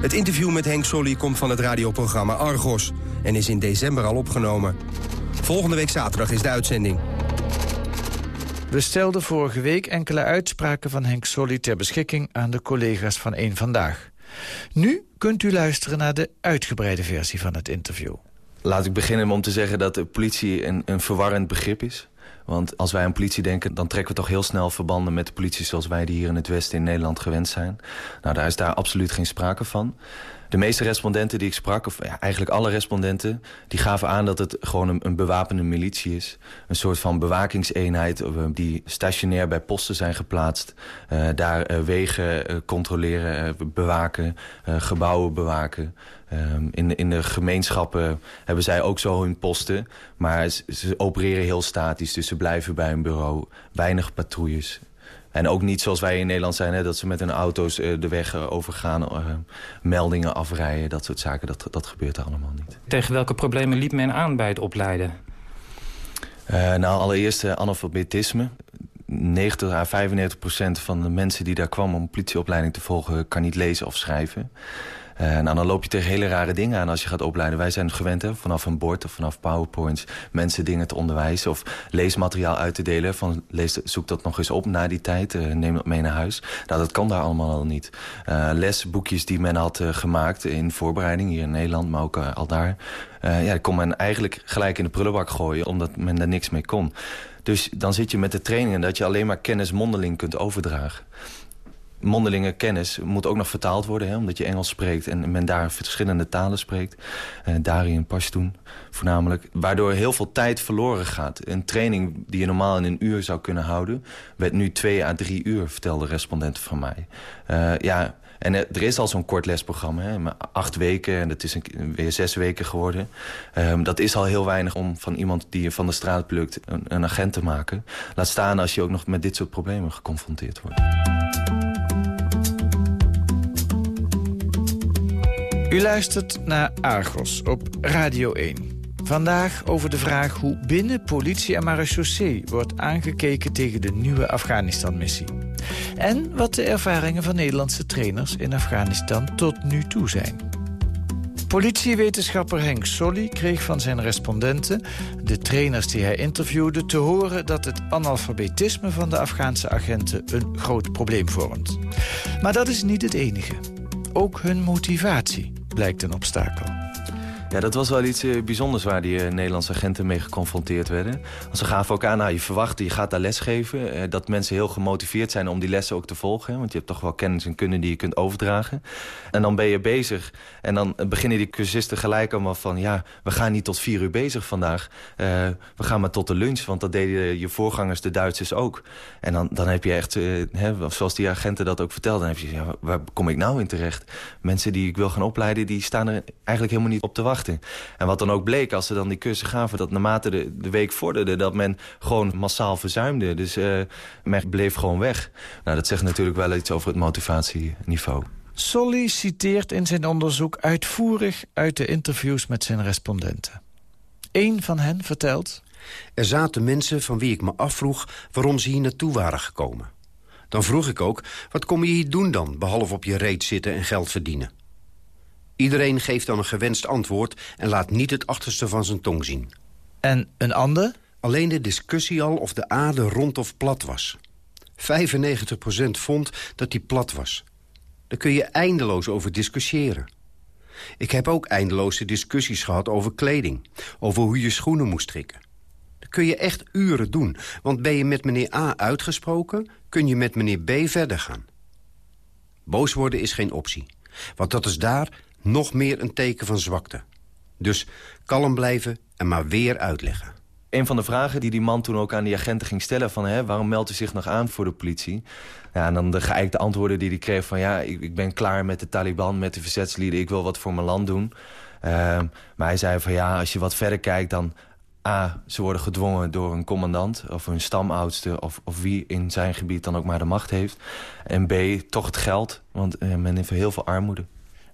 Het interview met Henk Solly komt van het radioprogramma Argos... en is in december al opgenomen. Volgende week zaterdag is de uitzending. We stelden vorige week enkele uitspraken van Henk Solly... ter beschikking aan de collega's van Eén Vandaag. Nu kunt u luisteren naar de uitgebreide versie van het interview. Laat ik beginnen om te zeggen dat de politie een, een verwarrend begrip is. Want als wij aan politie denken, dan trekken we toch heel snel verbanden met de politie zoals wij die hier in het Westen in Nederland gewend zijn. Nou, daar is daar absoluut geen sprake van. De meeste respondenten die ik sprak, of ja, eigenlijk alle respondenten... die gaven aan dat het gewoon een, bewapende militie is. Een soort van bewakingseenheid eh, die stationair bij posten zijn geplaatst. Uh, daar uh, wegen controleren, bewaken, gebouwen bewaken. Um, in, de, in de gemeenschappen hebben zij ook zo hun posten. Maar ze, ze, opereren heel statisch, dus ze blijven bij een bureau. Weinig patrouilles. En ook niet zoals wij in Nederland zijn, hè, dat ze met hun auto's uh, de weg uh, overgaan, uh, meldingen afrijden, dat soort zaken. Dat, dat gebeurt allemaal niet. Tegen welke problemen liep men aan bij het opleiden? nou, allereerst analfabetisme. 90 à 95 procent van de mensen die daar kwamen om politieopleiding te volgen... kan niet lezen of schrijven. Uh, nou, dan loop je tegen hele rare dingen aan als je gaat opleiden. Wij zijn gewend hè, vanaf een bord of vanaf powerpoints... mensen dingen te onderwijzen of leesmateriaal uit te delen. Van, lees, zoek dat nog eens op na die tijd, uh, neem dat mee naar huis. Nou, dat kan daar allemaal al niet. Uh, lesboekjes die men had gemaakt in voorbereiding hier in Nederland... maar ook al daar, ja, die kon men eigenlijk gelijk in de prullenbak gooien... omdat men daar niks mee kon. Dus dan zit je met de trainingen dat je alleen maar kennis mondeling kunt overdragen mondelinge kennis moet ook nog vertaald worden... Hè, omdat je Engels spreekt en men daar verschillende talen spreekt. Uh, Dari en voornamelijk. Waardoor heel veel tijd verloren gaat. Een training die je normaal in een uur zou kunnen houden... werd nu twee à drie uur, vertelde respondenten van mij. Uh, ja, en er is al zo'n kort lesprogramma, hè, maar acht weken en dat is een, weer zes weken geworden. Um, dat is al heel weinig om van iemand die je van de straat plukt een, een agent te maken. Laat staan als je ook nog met dit soort problemen geconfronteerd wordt. U luistert naar Argos op Radio 1. Vandaag over de vraag hoe binnen politie en marechaussee wordt aangekeken tegen de nieuwe Afghanistan-missie. En wat de ervaringen van Nederlandse trainers in Afghanistan tot nu toe zijn. Politiewetenschapper Henk Solly kreeg van zijn respondenten, de trainers die hij interviewde, te horen dat het analfabetisme van de Afghaanse agenten een groot probleem vormt. Maar dat is niet het enige. Ook hun motivatie blijkt een obstakel. Ja, dat was wel iets uh, bijzonders waar die uh, Nederlandse agenten mee geconfronteerd werden. Ze gaven ook aan, nou, je verwacht, je gaat daar les geven. Uh, dat mensen heel gemotiveerd zijn om die lessen ook te volgen. Want je hebt toch wel kennis en kunde die je kunt overdragen. En dan ben je bezig. En dan beginnen die cursisten gelijk allemaal van... ja, we gaan niet tot vier uur bezig vandaag. we gaan maar tot de lunch, want dat deden je voorgangers, de Duitsers ook. En dan, dan heb je echt, hè, zoals die agenten dat ook vertelden... dan heb je, ja, waar kom ik nou in terecht? Mensen die ik wil gaan opleiden, die staan er eigenlijk helemaal niet op te wachten. En wat dan ook bleek, als ze dan die cursus gaven... dat naarmate de, de week vorderde, dat men gewoon massaal verzuimde. Dus uh, men bleef gewoon weg. Nou, dat zegt natuurlijk wel iets over het motivatieniveau. Solly citeert in zijn onderzoek uitvoerig uit de interviews met zijn respondenten. Eén van hen vertelt... Er zaten mensen van wie ik me afvroeg waarom ze hier naartoe waren gekomen. Dan vroeg ik ook, wat kom je hier doen dan, behalve op je reet zitten en geld verdienen? Iedereen geeft dan een gewenst antwoord en laat niet het achterste van zijn tong zien. En een ander? Alleen de discussie al of de aarde rond of plat was. 95% vond dat die plat was. Daar kun je eindeloos over discussiëren. Ik heb ook eindeloze discussies gehad over kleding. Over hoe je schoenen moest strikken. Dat kun je echt uren doen. Want ben je met meneer A uitgesproken... kun je met meneer B verder gaan. Boos worden is geen optie. Want dat is daar nog meer een teken van zwakte. Dus kalm blijven en maar weer uitleggen. Een van de vragen die die man toen ook aan die agenten ging stellen... van hè, waarom meldt u zich nog aan voor de politie? Ja, en dan de geëikte antwoorden die hij kreeg van... ja, ik, ik, ben klaar met de Taliban, met de verzetslieden... ik wil wat voor mijn land doen. Uh, maar hij zei van ja, als je wat verder kijkt dan... A, ze worden gedwongen door een commandant of een stamoudste... Of, of wie in zijn gebied dan ook maar de macht heeft. En B, toch het geld, want uh, men heeft heel veel armoede.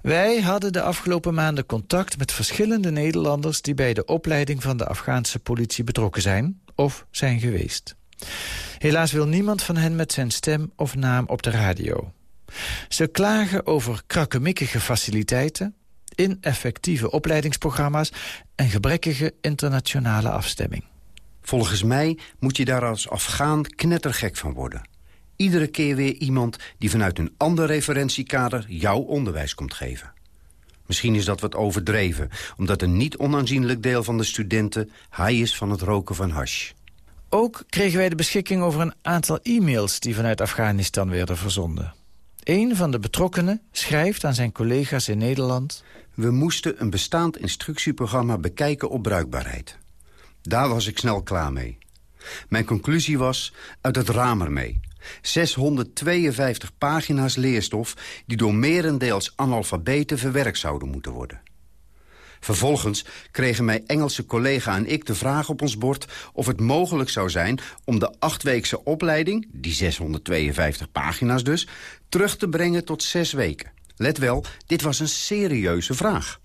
Wij hadden de afgelopen maanden contact met verschillende Nederlanders... die bij de opleiding van de Afghaanse politie betrokken zijn of zijn geweest. Helaas wil niemand van hen met zijn stem of naam op de radio. Ze klagen over krakkemikkige faciliteiten, ineffectieve opleidingsprogramma's... en gebrekkige internationale afstemming. Volgens mij moet je daar als Afghaan knettergek van worden iedere keer weer iemand die vanuit een ander referentiekader jouw onderwijs komt geven. Misschien is dat wat overdreven, omdat een niet onaanzienlijk deel van de studenten high is van het roken van hash. Ook kregen wij de beschikking over een aantal e-mails die vanuit Afghanistan werden verzonden. Een van de betrokkenen schrijft aan zijn collega's in Nederland... We moesten een bestaand instructieprogramma bekijken op bruikbaarheid. Daar was ik snel klaar mee. Mijn conclusie was, uit het raam ermee. 652 pagina's leerstof die door merendeels analfabeten verwerkt zouden moeten worden. Vervolgens kregen mijn Engelse collega en ik de vraag op ons bord... of het mogelijk zou zijn om de achtweekse opleiding, die 652 pagina's dus... terug te brengen tot zes weken. Let wel, dit was een serieuze vraag.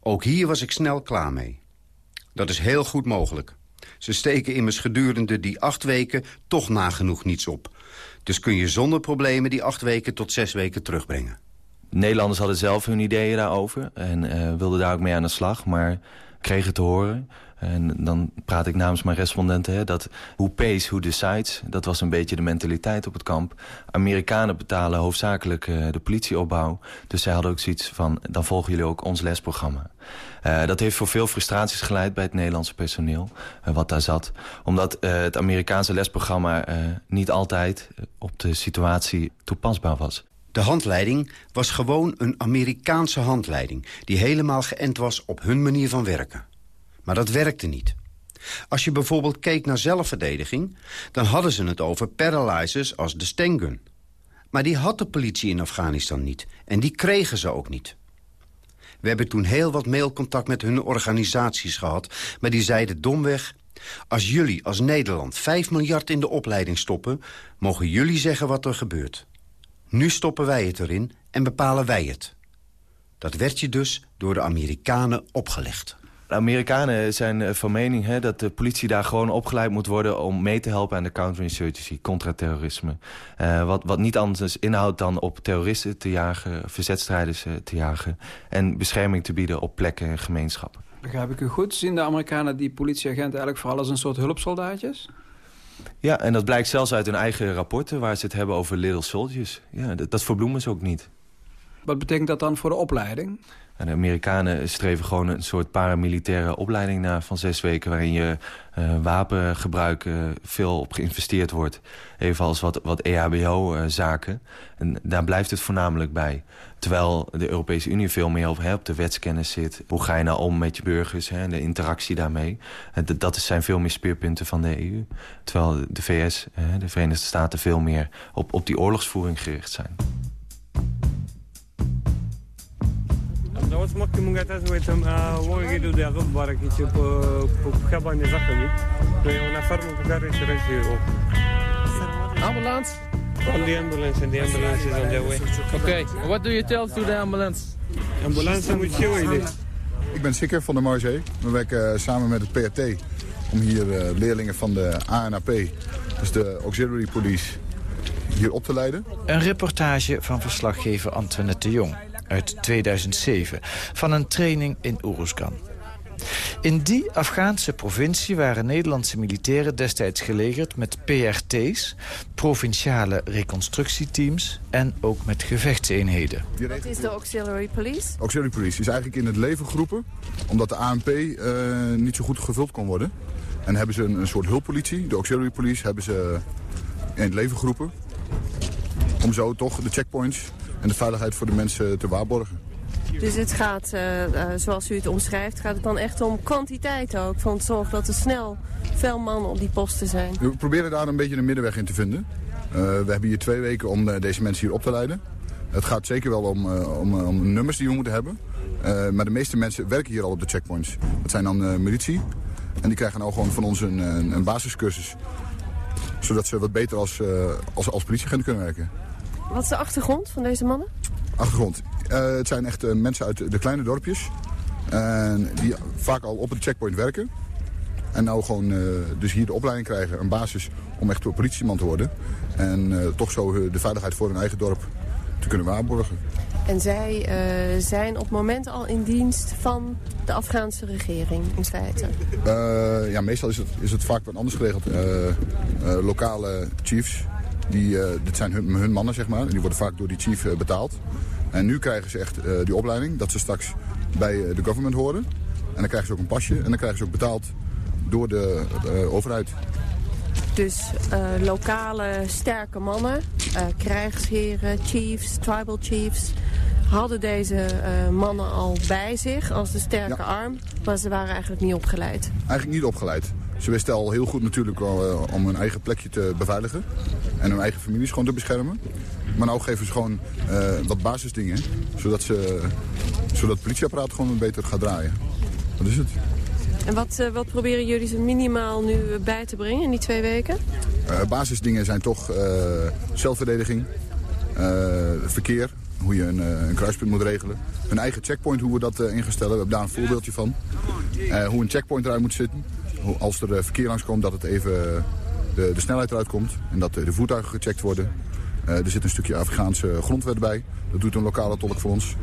Ook hier was ik snel klaar mee. Dat is heel goed mogelijk. Ze steken immers gedurende die acht weken toch nagenoeg niets op. Dus kun je zonder problemen die acht weken tot zes weken terugbrengen. Nederlanders hadden zelf hun ideeën daarover en wilden daar ook mee aan de slag. Maar kregen te horen en dan praat ik namens mijn respondenten... Hè, dat who pays, who decides, dat was een beetje de mentaliteit op het kamp. Amerikanen betalen hoofdzakelijk uh, de politieopbouw. Dus zij hadden ook zoiets van, dan volgen jullie ook ons lesprogramma. Uh, dat heeft voor veel frustraties geleid bij het Nederlandse personeel, uh, wat daar zat. Omdat het Amerikaanse lesprogramma niet altijd op de situatie toepasbaar was. De handleiding was gewoon een Amerikaanse handleiding... die helemaal geënt was op hun manier van werken. Maar dat werkte niet. Als je bijvoorbeeld keek naar zelfverdediging... dan hadden ze het over paralyzers als de Stengun. Maar die had de politie in Afghanistan niet. En die kregen ze ook niet. We hebben toen heel wat mailcontact met hun organisaties gehad... maar die zeiden domweg... als jullie als Nederland 5 miljard in de opleiding stoppen... mogen jullie zeggen wat er gebeurt. Nu stoppen wij het erin en bepalen wij het. Dat werd je dus door de Amerikanen opgelegd. De Amerikanen zijn eh, van mening hè, dat de politie daar gewoon opgeleid moet worden... om mee te helpen aan de counterinsurgency, contra-terrorisme. Uh, wat, wat niet anders inhoudt dan op terroristen te jagen, verzetstrijders eh, te jagen... en bescherming te bieden op plekken en gemeenschappen. Begrijp ik u goed? Zien de Amerikanen die politieagenten eigenlijk vooral als een soort hulpsoldaatjes? Ja, en dat blijkt zelfs uit hun eigen rapporten... waar ze het hebben over little soldiers. Ja, dat, dat verbloemen ze ook niet. Wat betekent dat dan voor de opleiding? De Amerikanen streven gewoon een soort paramilitaire opleiding na van zes weken... waarin je uh, wapengebruik uh, veel op geïnvesteerd wordt. Evenals wat, wat EHBO-zaken. en daar blijft het voornamelijk bij. Terwijl de Europese Unie veel meer op, hè, de wetskennis zit. Hoe ga je nou om met je burgers hè, en de interactie daarmee. dat zijn veel meer speerpunten van de EU. Terwijl de VS, de Verenigde Staten, veel meer op, op die oorlogsvoering gericht zijn. Osmak mungata zwytam wongi do de agbar ki ci po po khaba ne zakami. No na kare shirashi o. Ambulance? Call the ambulance and the ambulance is on their way. Okay, what do you tell to the ambulance? Ambulance moet je weten. Ik ben Sikker van de Marge. We werken samen met het PRT om hier uh, leerlingen van de ANAP, dus de Auxiliary Police, hier op te leiden. Een reportage van verslaggever Antoinette de Jong uit 2007 van een training in Uruzgan. In die Afghaanse provincie waren Nederlandse militairen destijds gelegerd met PRT's, provinciale reconstructieteams en ook met gevechtseenheden. Wat is de Auxiliary Police? Auxiliary Police is eigenlijk in het leven geroepen omdat de ANP uh, eh, niet zo goed gevuld kon worden. En hebben ze een, een soort hulppolitie, de Auxiliary Police, hebben ze in het leven geroepen. Om zo toch de checkpoints en de veiligheid voor de mensen te waarborgen. Dus het gaat, uh, uh, zoals u het omschrijft, gaat het dan echt om kwantiteit ook? Van het zorg dat er snel veel mannen op die posten zijn. We proberen daar een beetje een middenweg in te vinden. Uh, we hebben hier twee weken om deze mensen hier op te leiden. Het gaat zeker wel om, om, om nummers die we moeten hebben. maar de meeste mensen werken hier al op de checkpoints. Dat zijn dan militie. En die krijgen nou gewoon van ons een, een, een basiscursus. Zodat ze wat beter als, als, als politieagent kunnen werken. Wat is de achtergrond van deze mannen? Achtergrond. Uh, het zijn echt uh, mensen uit de kleine dorpjes. Die vaak al op het checkpoint werken. En nou gewoon uh, dus hier de opleiding krijgen, een basis om echt een politieman te worden. En toch zo de veiligheid voor hun eigen dorp te kunnen waarborgen. En zij zijn op het moment al in dienst van de Afghaanse regering in feite? ja, meestal is het, is het vaak wat anders geregeld. lokale chiefs die, uh, dit zijn hun, hun, mannen, zeg maar. En die worden vaak door die chief uh, betaald. En nu krijgen ze echt uh, die opleiding, dat ze straks bij de government horen. En dan krijgen ze ook een pasje en dan krijgen ze ook betaald door de overheid. Dus lokale sterke mannen, krijgsheren, chiefs, tribal chiefs... hadden deze mannen al bij zich als de sterke arm... maar ze waren eigenlijk niet opgeleid. Eigenlijk niet opgeleid. Ze wisten al heel goed natuurlijk uh, om hun eigen plekje te beveiligen. En hun eigen families gewoon te beschermen. Maar nu geven ze gewoon uh, wat basisdingen. Zodat, ze, zodat het politieapparaat gewoon beter gaat draaien. Dat is het. En wat, uh, wat proberen jullie ze minimaal nu bij te brengen in die twee weken? basisdingen zijn toch zelfverdediging, verkeer, hoe je een, een, kruispunt moet regelen. Hun eigen checkpoint, hoe we dat ingesteld hebben. We hebben daar een voorbeeldje van. hoe een checkpoint eruit moet zitten als er eh, verkeer langskomt, dat het even eh, de, de snelheid eruit komt. En dat de voertuigen gecheckt worden. er zit een stukje Afrikaanse grondwet bij. Dat doet een lokale tolk voor ons.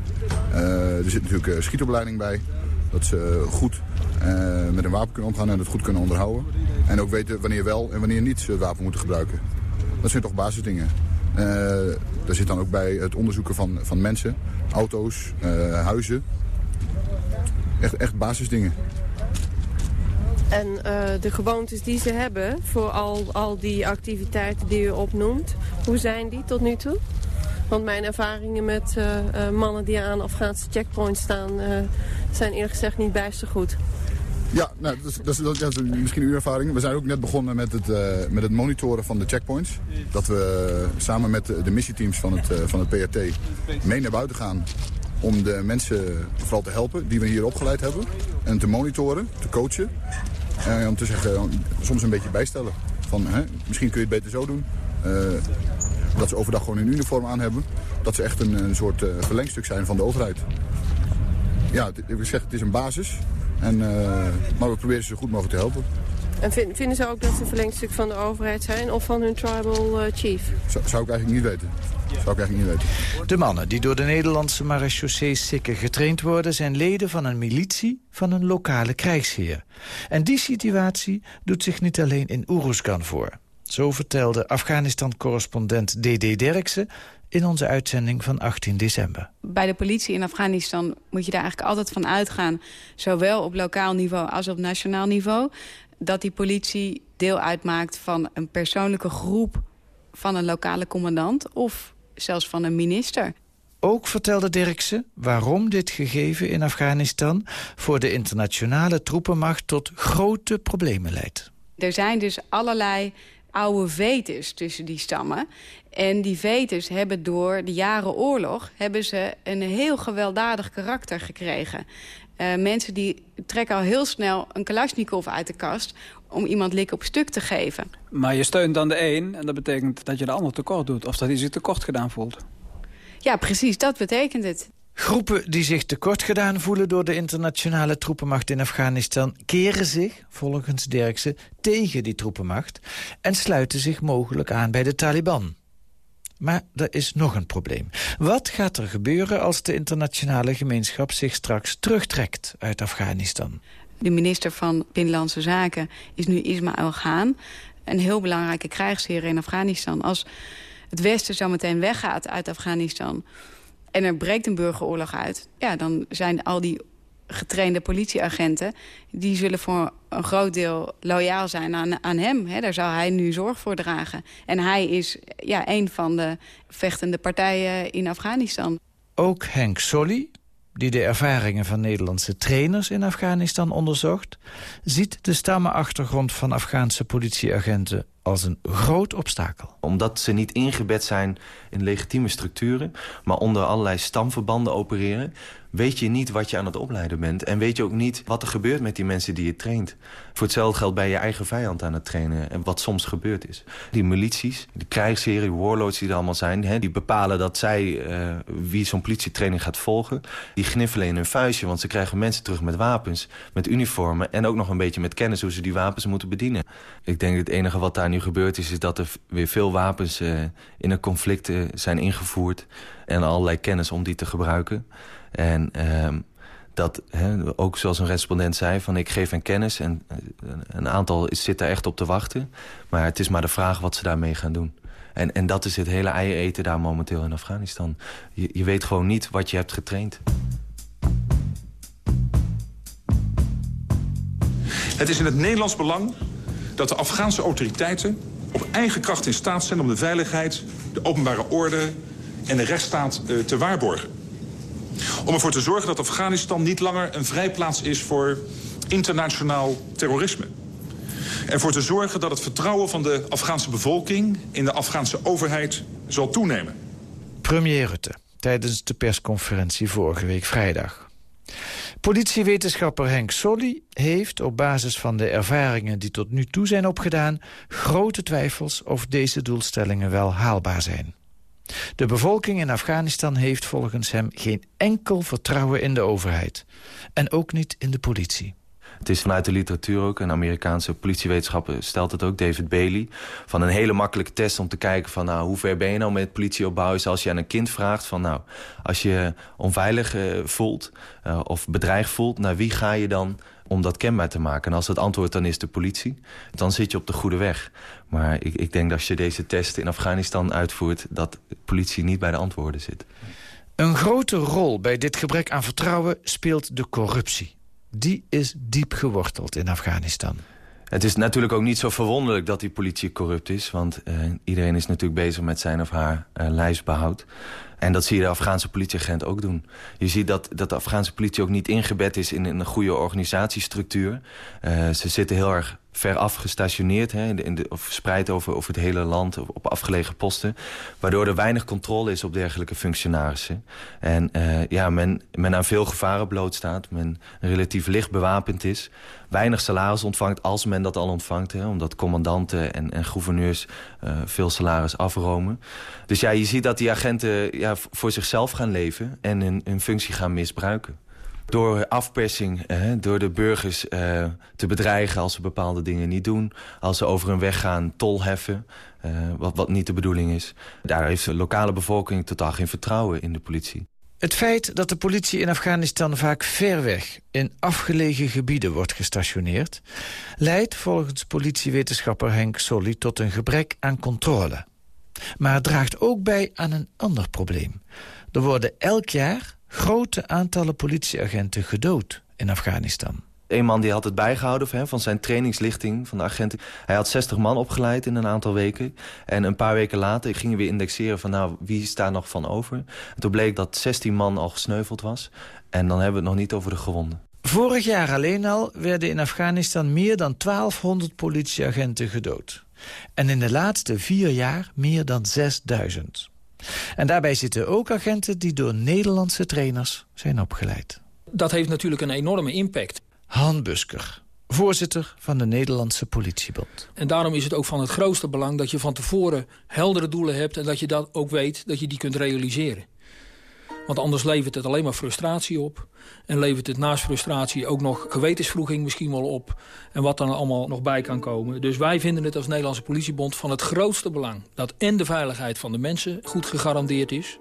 er zit natuurlijk schietopleiding bij. Dat ze goed met een wapen kunnen omgaan en het goed kunnen onderhouden. En ook weten wanneer wel en wanneer niet ze het wapen moeten gebruiken. Dat zijn toch basisdingen. Daar zit dan ook bij het onderzoeken van, van mensen, auto's, huizen. Echt, echt basisdingen. En uh, de gewoontes die ze hebben voor al, al die activiteiten die u opnoemt, hoe zijn die tot nu toe? Want mijn ervaringen met mannen die aan Afghaanse checkpoints staan zijn eerlijk gezegd niet bijster goed. Ja, nou, dat, is, dat, is, dat, is, misschien uw ervaring. We zijn ook net begonnen met het, met het monitoren van de checkpoints. Dat we samen met de, missieteams van het, van het PRT mee naar buiten gaan om de mensen vooral te helpen die we hier opgeleid hebben. En te monitoren, te coachen. En om te zeggen, soms een beetje bijstellen. Van, hè, misschien kun je het beter zo doen. Uh, dat ze overdag gewoon hun uniform aan hebben. Dat ze echt een, een soort verlengstuk zijn van de overheid. Ja, ik zeg, het is een basis. En, maar we proberen ze zo goed mogelijk te helpen. En vind, vinden ze ook dat ze een verlengstuk van de overheid zijn of van hun tribal uh, chief? Zou, zou ik eigenlijk niet weten. Zou ik eigenlijk niet weten. De mannen die door de Nederlandse marechaussee Sikke getraind worden... zijn leden van een militie van een lokale krijgsheer. En die situatie doet zich niet alleen in Oeruzgan voor. Zo vertelde Afghanistan-correspondent D.D. Derksen in onze uitzending van 18 december. Bij de politie in Afghanistan moet je daar eigenlijk altijd van uitgaan... zowel op lokaal niveau als op nationaal niveau... dat die politie deel uitmaakt van een persoonlijke groep... van een lokale commandant of zelfs van een minister. Ook vertelde Dirkse waarom dit gegeven in Afghanistan... voor de internationale troepenmacht tot grote problemen leidt. Er zijn dus allerlei oude vetes tussen die stammen. En die vetes hebben door de jaren oorlog... hebben ze een heel gewelddadig karakter gekregen. Uh, mensen die trekken al heel snel een Kalashnikov uit de kast... om iemand lik op stuk te geven. Maar je steunt dan de een en dat betekent dat je de ander tekort doet. Of dat hij zich tekort gedaan voelt. Ja, precies, dat betekent het. Groepen die zich tekort gedaan voelen door de internationale troepenmacht in Afghanistan... keren zich, volgens Derksen, tegen die troepenmacht... en sluiten zich mogelijk aan bij de Taliban. Maar er is nog een probleem. Wat gaat er gebeuren als de internationale gemeenschap zich straks terugtrekt uit Afghanistan? De minister van Binnenlandse Zaken is nu Ismaël Gaan. Een heel belangrijke krijgsheer in Afghanistan. Als het Westen zo meteen weggaat uit Afghanistan en er breekt een burgeroorlog uit... ja, dan zijn al die getrainde politieagenten... die zullen voor een groot deel loyaal zijn aan, aan hem. He, daar zal hij nu zorg voor dragen. En hij is ja, een van de vechtende partijen in Afghanistan. Ook Henk Solly, die de ervaringen van Nederlandse trainers in Afghanistan onderzocht... ziet de stammenachtergrond van Afghaanse politieagenten als een groot obstakel. Omdat ze niet ingebed zijn in legitieme structuren... maar onder allerlei stamverbanden opereren weet je niet wat je aan het opleiden bent. En weet je ook niet wat er gebeurt met die mensen die je traint. Voor hetzelfde geld bij je eigen vijand aan het trainen. En wat soms gebeurd is. Die milities, die krijgsserie, warlords die er allemaal zijn... Hè, die bepalen dat zij uh, wie zo'n politietraining gaat volgen... die gniffelen in hun vuistje, want ze krijgen mensen terug met wapens... met uniformen en ook nog een beetje met kennis hoe ze die wapens moeten bedienen. Ik denk dat het enige wat daar nu gebeurd is... is dat er weer veel wapens uh, in een conflict uh, zijn ingevoerd... en allerlei kennis om die te gebruiken... En uh, dat, he, ook zoals een respondent zei, van ik geef hen kennis... en uh, een aantal zit daar echt op te wachten. Maar het is maar de vraag wat ze daarmee gaan doen. En, en dat is het hele ei eten daar momenteel in Afghanistan. Je, je weet gewoon niet wat je hebt getraind. Het is in het Nederlands belang dat de Afghaanse autoriteiten op eigen kracht in staat zijn om de veiligheid, de openbare orde en de rechtsstaat uh, te waarborgen. Om ervoor te zorgen dat Afghanistan niet langer een vrijplaats is voor internationaal terrorisme. Ervoor te zorgen dat het vertrouwen van de Afghaanse bevolking in de Afghaanse overheid zal toenemen. Premier Rutte tijdens de persconferentie vorige week vrijdag. Politiewetenschapper Henk Solly heeft op basis van de ervaringen die tot nu toe zijn opgedaan... grote twijfels of deze doelstellingen wel haalbaar zijn. De bevolking in Afghanistan heeft volgens hem geen enkel vertrouwen in de overheid. En ook niet in de politie. Het is vanuit de literatuur ook, een Amerikaanse politiewetenschapper stelt het ook, David Bailey. Van een hele makkelijke test om te kijken van nou, hoe ver ben je nou met politieopbouw. Is als je aan een kind vraagt van nou, als je onveilig uh, voelt uh, of bedreigd voelt, naar wie ga je dan om dat kenbaar te maken. En als het antwoord dan is de politie, dan zit je op de goede weg. Maar ik, ik denk dat als je deze test in Afghanistan uitvoert... dat de politie niet bij de antwoorden zit. Een grote rol bij dit gebrek aan vertrouwen speelt de corruptie. Die is diep geworteld in Afghanistan. Het is natuurlijk ook niet zo verwonderlijk dat die politie corrupt is. Want uh, iedereen is natuurlijk bezig met zijn of haar uh, lijstbehoud. En dat zie je de Afghaanse politieagent ook doen. Je ziet dat, dat de Afghaanse politie ook niet ingebed is in, een goede organisatiestructuur. Uh, ze zitten heel erg veraf gestationeerd, hè, in de, of verspreid over, over het hele land op afgelegen posten. Waardoor er weinig controle is op dergelijke functionarissen. En uh, ja, men, men aan veel gevaren blootstaat, men relatief licht bewapend is. Weinig salaris ontvangt als men dat al ontvangt. Hè, omdat commandanten en, en gouverneurs uh, veel salaris afromen. Dus ja, je ziet dat die agenten ja, voor zichzelf gaan leven en hun functie gaan misbruiken door afpersing, eh, door de burgers eh, te bedreigen als ze bepaalde dingen niet doen. Als ze over hun weg gaan, tol heffen, eh, wat, wat niet de bedoeling is. Daar heeft de lokale bevolking totaal geen vertrouwen in de politie. Het feit dat de politie in Afghanistan vaak ver weg in afgelegen gebieden wordt gestationeerd... leidt volgens politiewetenschapper Henk Solly tot een gebrek aan controle. Maar het draagt ook bij aan een ander probleem. Er worden elk jaar grote aantallen politieagenten gedood in Afghanistan. Een man die had het bijgehouden van zijn trainingslichting van de agenten. Hij had 60 man opgeleid in een aantal weken. En een paar weken later gingen we indexeren van nou, wie is daar nog van over. En toen bleek dat 16 man al gesneuveld was. En dan hebben we het nog niet over de gewonden. Vorig jaar alleen al werden in Afghanistan meer dan 1200 politieagenten gedood. En in de laatste vier jaar meer dan 6000. En daarbij zitten ook agenten die door Nederlandse trainers zijn opgeleid. Dat heeft natuurlijk een enorme impact. Han Busker, voorzitter van de Nederlandse Politiebond. En daarom is het ook van het grootste belang dat je van tevoren heldere doelen hebt... en dat je dat ook weet, dat je die kunt realiseren. Want anders levert het alleen maar frustratie op. En levert het naast frustratie ook nog gewetensvroeging misschien wel op. En wat dan allemaal nog bij kan komen. Dus wij vinden het als Nederlandse politiebond van het grootste belang... dat en de veiligheid van de mensen goed gegarandeerd is...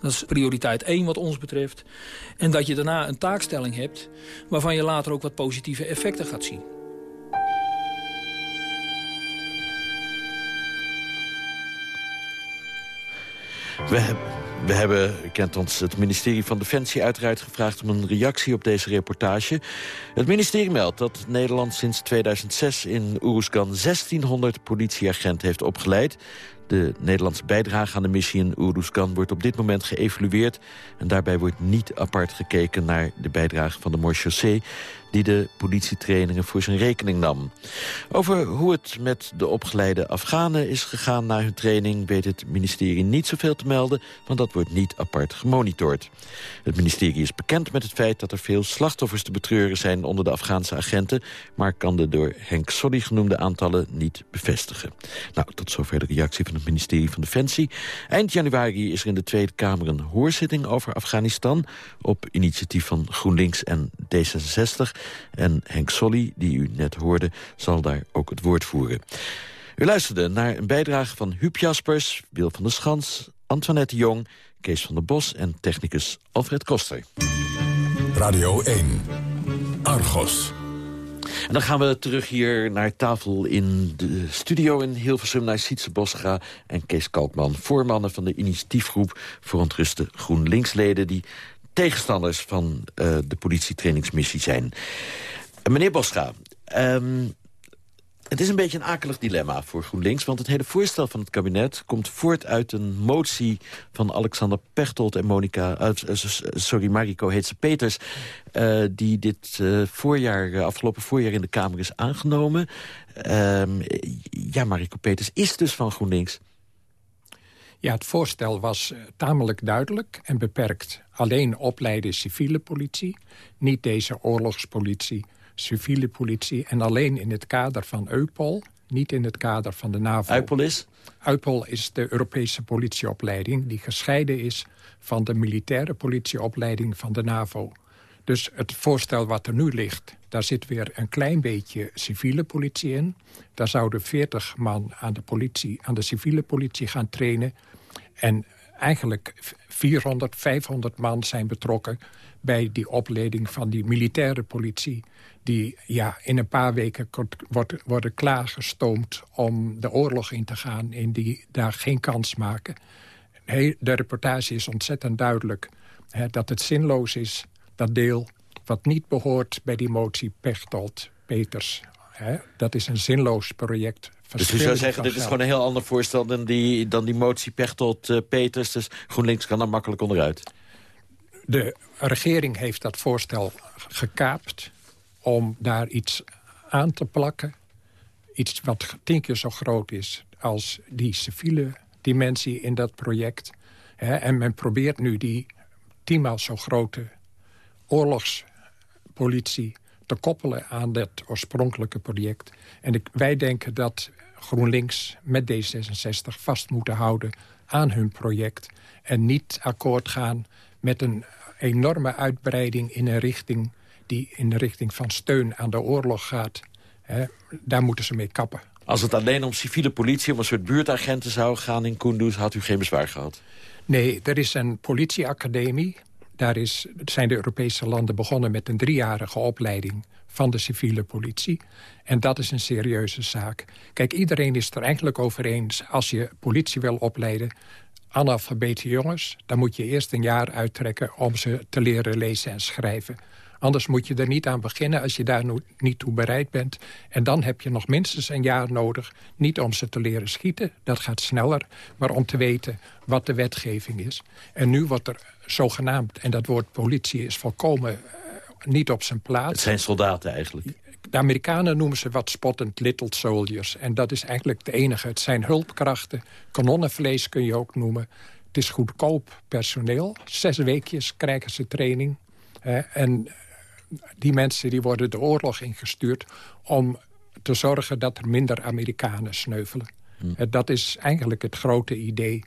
Dat is prioriteit 1 wat ons betreft. En dat je daarna een taakstelling hebt... waarvan je later ook wat positieve effecten gaat zien. We hebben, we hebben, kent ons, het ministerie van Defensie uiteraard gevraagd... om een reactie op deze reportage. Het ministerie meldt dat Nederland sinds 2006 in Oeruzgan 1600 politieagenten heeft opgeleid. De Nederlandse bijdrage aan de missie in Oeruzgan wordt op dit moment geëvalueerd. En daarbij wordt niet apart gekeken naar de bijdrage van de Marechaussee die de politietrainingen voor zijn rekening nam. Over hoe het met de opgeleide Afghanen is gegaan na hun training... weet het ministerie niet zoveel te melden, want dat wordt niet apart gemonitord. Het ministerie is bekend met het feit dat er veel slachtoffers te betreuren zijn... onder de Afghaanse agenten, maar kan de door Henk Soddy genoemde aantallen niet bevestigen. Nou, tot zover de reactie van ministerie van Defensie. Eind januari is er in de Tweede Kamer een hoorzitting over Afghanistan... op initiatief van GroenLinks en D66... En Henk Solly, die u net hoorde, zal daar ook het woord voeren. U luisterde naar een bijdrage van Huub Jaspers, Wil van der Schans... Antoinette Jong, Kees van der Bos en technicus Alfred Koster. Radio 1, Argos. En dan gaan we terug hier naar tafel in de studio in Hilversum... naar Sietse Bosga en Kees Kalkman, voormannen van de initiatiefgroep... voor ontruste GroenLinksleden... die tegenstanders van uh, de politietrainingsmissie zijn. Uh, meneer Boscha, um, het is een beetje een akelig dilemma voor GroenLinks... want het hele voorstel van het kabinet komt voort uit een motie... van Alexander Pechtold en Monica, uh, sorry, Mariko Heetse-Peters... die dit voorjaar, afgelopen voorjaar in de Kamer is aangenomen. Ehm, ja, Mariko Peters is dus van GroenLinks. Ja, het voorstel was tamelijk duidelijk en beperkt. Alleen opleiden civiele politie, niet deze oorlogspolitie, civiele politie... en alleen in het kader van EUPOL, niet in het kader van de NAVO. EUPOL is? EUPOL is de Europese politieopleiding... die gescheiden is van de militaire politieopleiding van de NAVO. Dus het voorstel wat er nu ligt, daar zit weer een klein beetje civiele politie in. Daar zouden 40 man aan de, politie, aan de civiele politie gaan trainen. En eigenlijk 400, 500 man zijn betrokken bij die opleiding van die militaire politie... die ja, in een paar weken wordt, worden klaargestoomd om de oorlog in te gaan... en die daar geen kans maken. De reportage is ontzettend duidelijk hè, dat het zinloos is, dat deel... wat niet behoort bij die motie Pechtold-Peters. Dat is een zinloos project dus u zou zeggen, dit is gewoon een heel ander voorstel... dan die, dan die motie Pechtold-Peters. Uh, dus GroenLinks kan daar makkelijk onderuit. De regering heeft dat voorstel gekaapt om daar iets aan te plakken. Iets wat tien keer zo groot is als die civiele dimensie in dat project. En men probeert nu die tienmaal zo grote oorlogspolitie te koppelen aan dat oorspronkelijke project. En wij denken dat GroenLinks met D66 vast moeten houden aan hun project... en niet akkoord gaan met een enorme uitbreiding in een richting... die in de richting van steun aan de oorlog gaat. daar moeten ze mee kappen. Als het alleen om civiele politie, om een soort buurtagenten zou gaan in Kunduz... had u geen bezwaar gehad? Nee, er is een politieacademie. Daar is, zijn de Europese landen begonnen met een driejarige opleiding van de civiele politie. En dat is een serieuze zaak. Kijk, iedereen is er eigenlijk over eens... als je politie wil opleiden, analfabete jongens... dan moet je eerst een jaar uittrekken om ze te leren lezen en schrijven. Anders moet je er niet aan beginnen als je daar niet toe bereid bent. En dan heb je nog minstens een jaar nodig. Niet om ze te leren schieten, dat gaat sneller. Maar om te weten wat de wetgeving is. En nu wordt er zogenaamd, en dat woord politie is volkomen eh, niet op zijn plaats. Het zijn soldaten eigenlijk. De Amerikanen noemen ze wat spottend little soldiers. En dat is eigenlijk het enige. Het zijn hulpkrachten. Kanonnenvlees kun je ook noemen. Het is goedkoop personeel. Zes weekjes krijgen ze training. en die mensen die worden de oorlog ingestuurd... om te zorgen dat er minder Amerikanen sneuvelen. Hm. Dat is eigenlijk het grote idee.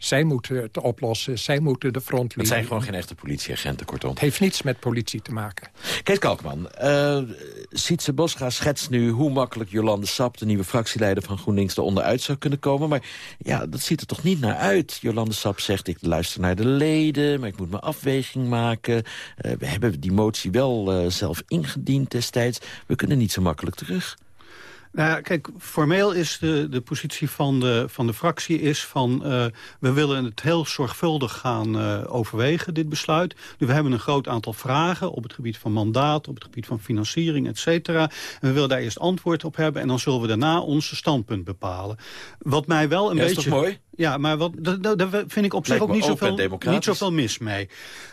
Zij moeten het oplossen, zij moeten de front Het zijn gewoon geen echte politieagenten, kortom. Het heeft niets met politie te maken. Kees Kalkman, uh, Sietse Bosga schetst nu hoe makkelijk Jolande Sap... de nieuwe fractieleider van GroenLinks eronderuit zou kunnen komen. Maar ja, dat ziet er toch niet naar uit. Jolande Sap zegt, ik luister naar de leden, maar ik moet mijn afweging maken. Uh, we hebben die motie wel uh, zelf ingediend destijds. We kunnen niet zo makkelijk terug. Nou kijk, formeel is de, de positie van de, van de fractie is van... Uh, we willen het heel zorgvuldig gaan uh, overwegen, dit besluit. Nu, we hebben een groot aantal vragen op het gebied van mandaat... op het gebied van financiering, et cetera. En we willen daar eerst antwoord op hebben... en dan zullen we daarna onze standpunt bepalen. Wat mij wel een ja, beetje... Is toch mooi? Ja, maar wat, daar vind ik op zich ook niet zoveel, niet zoveel mis mee.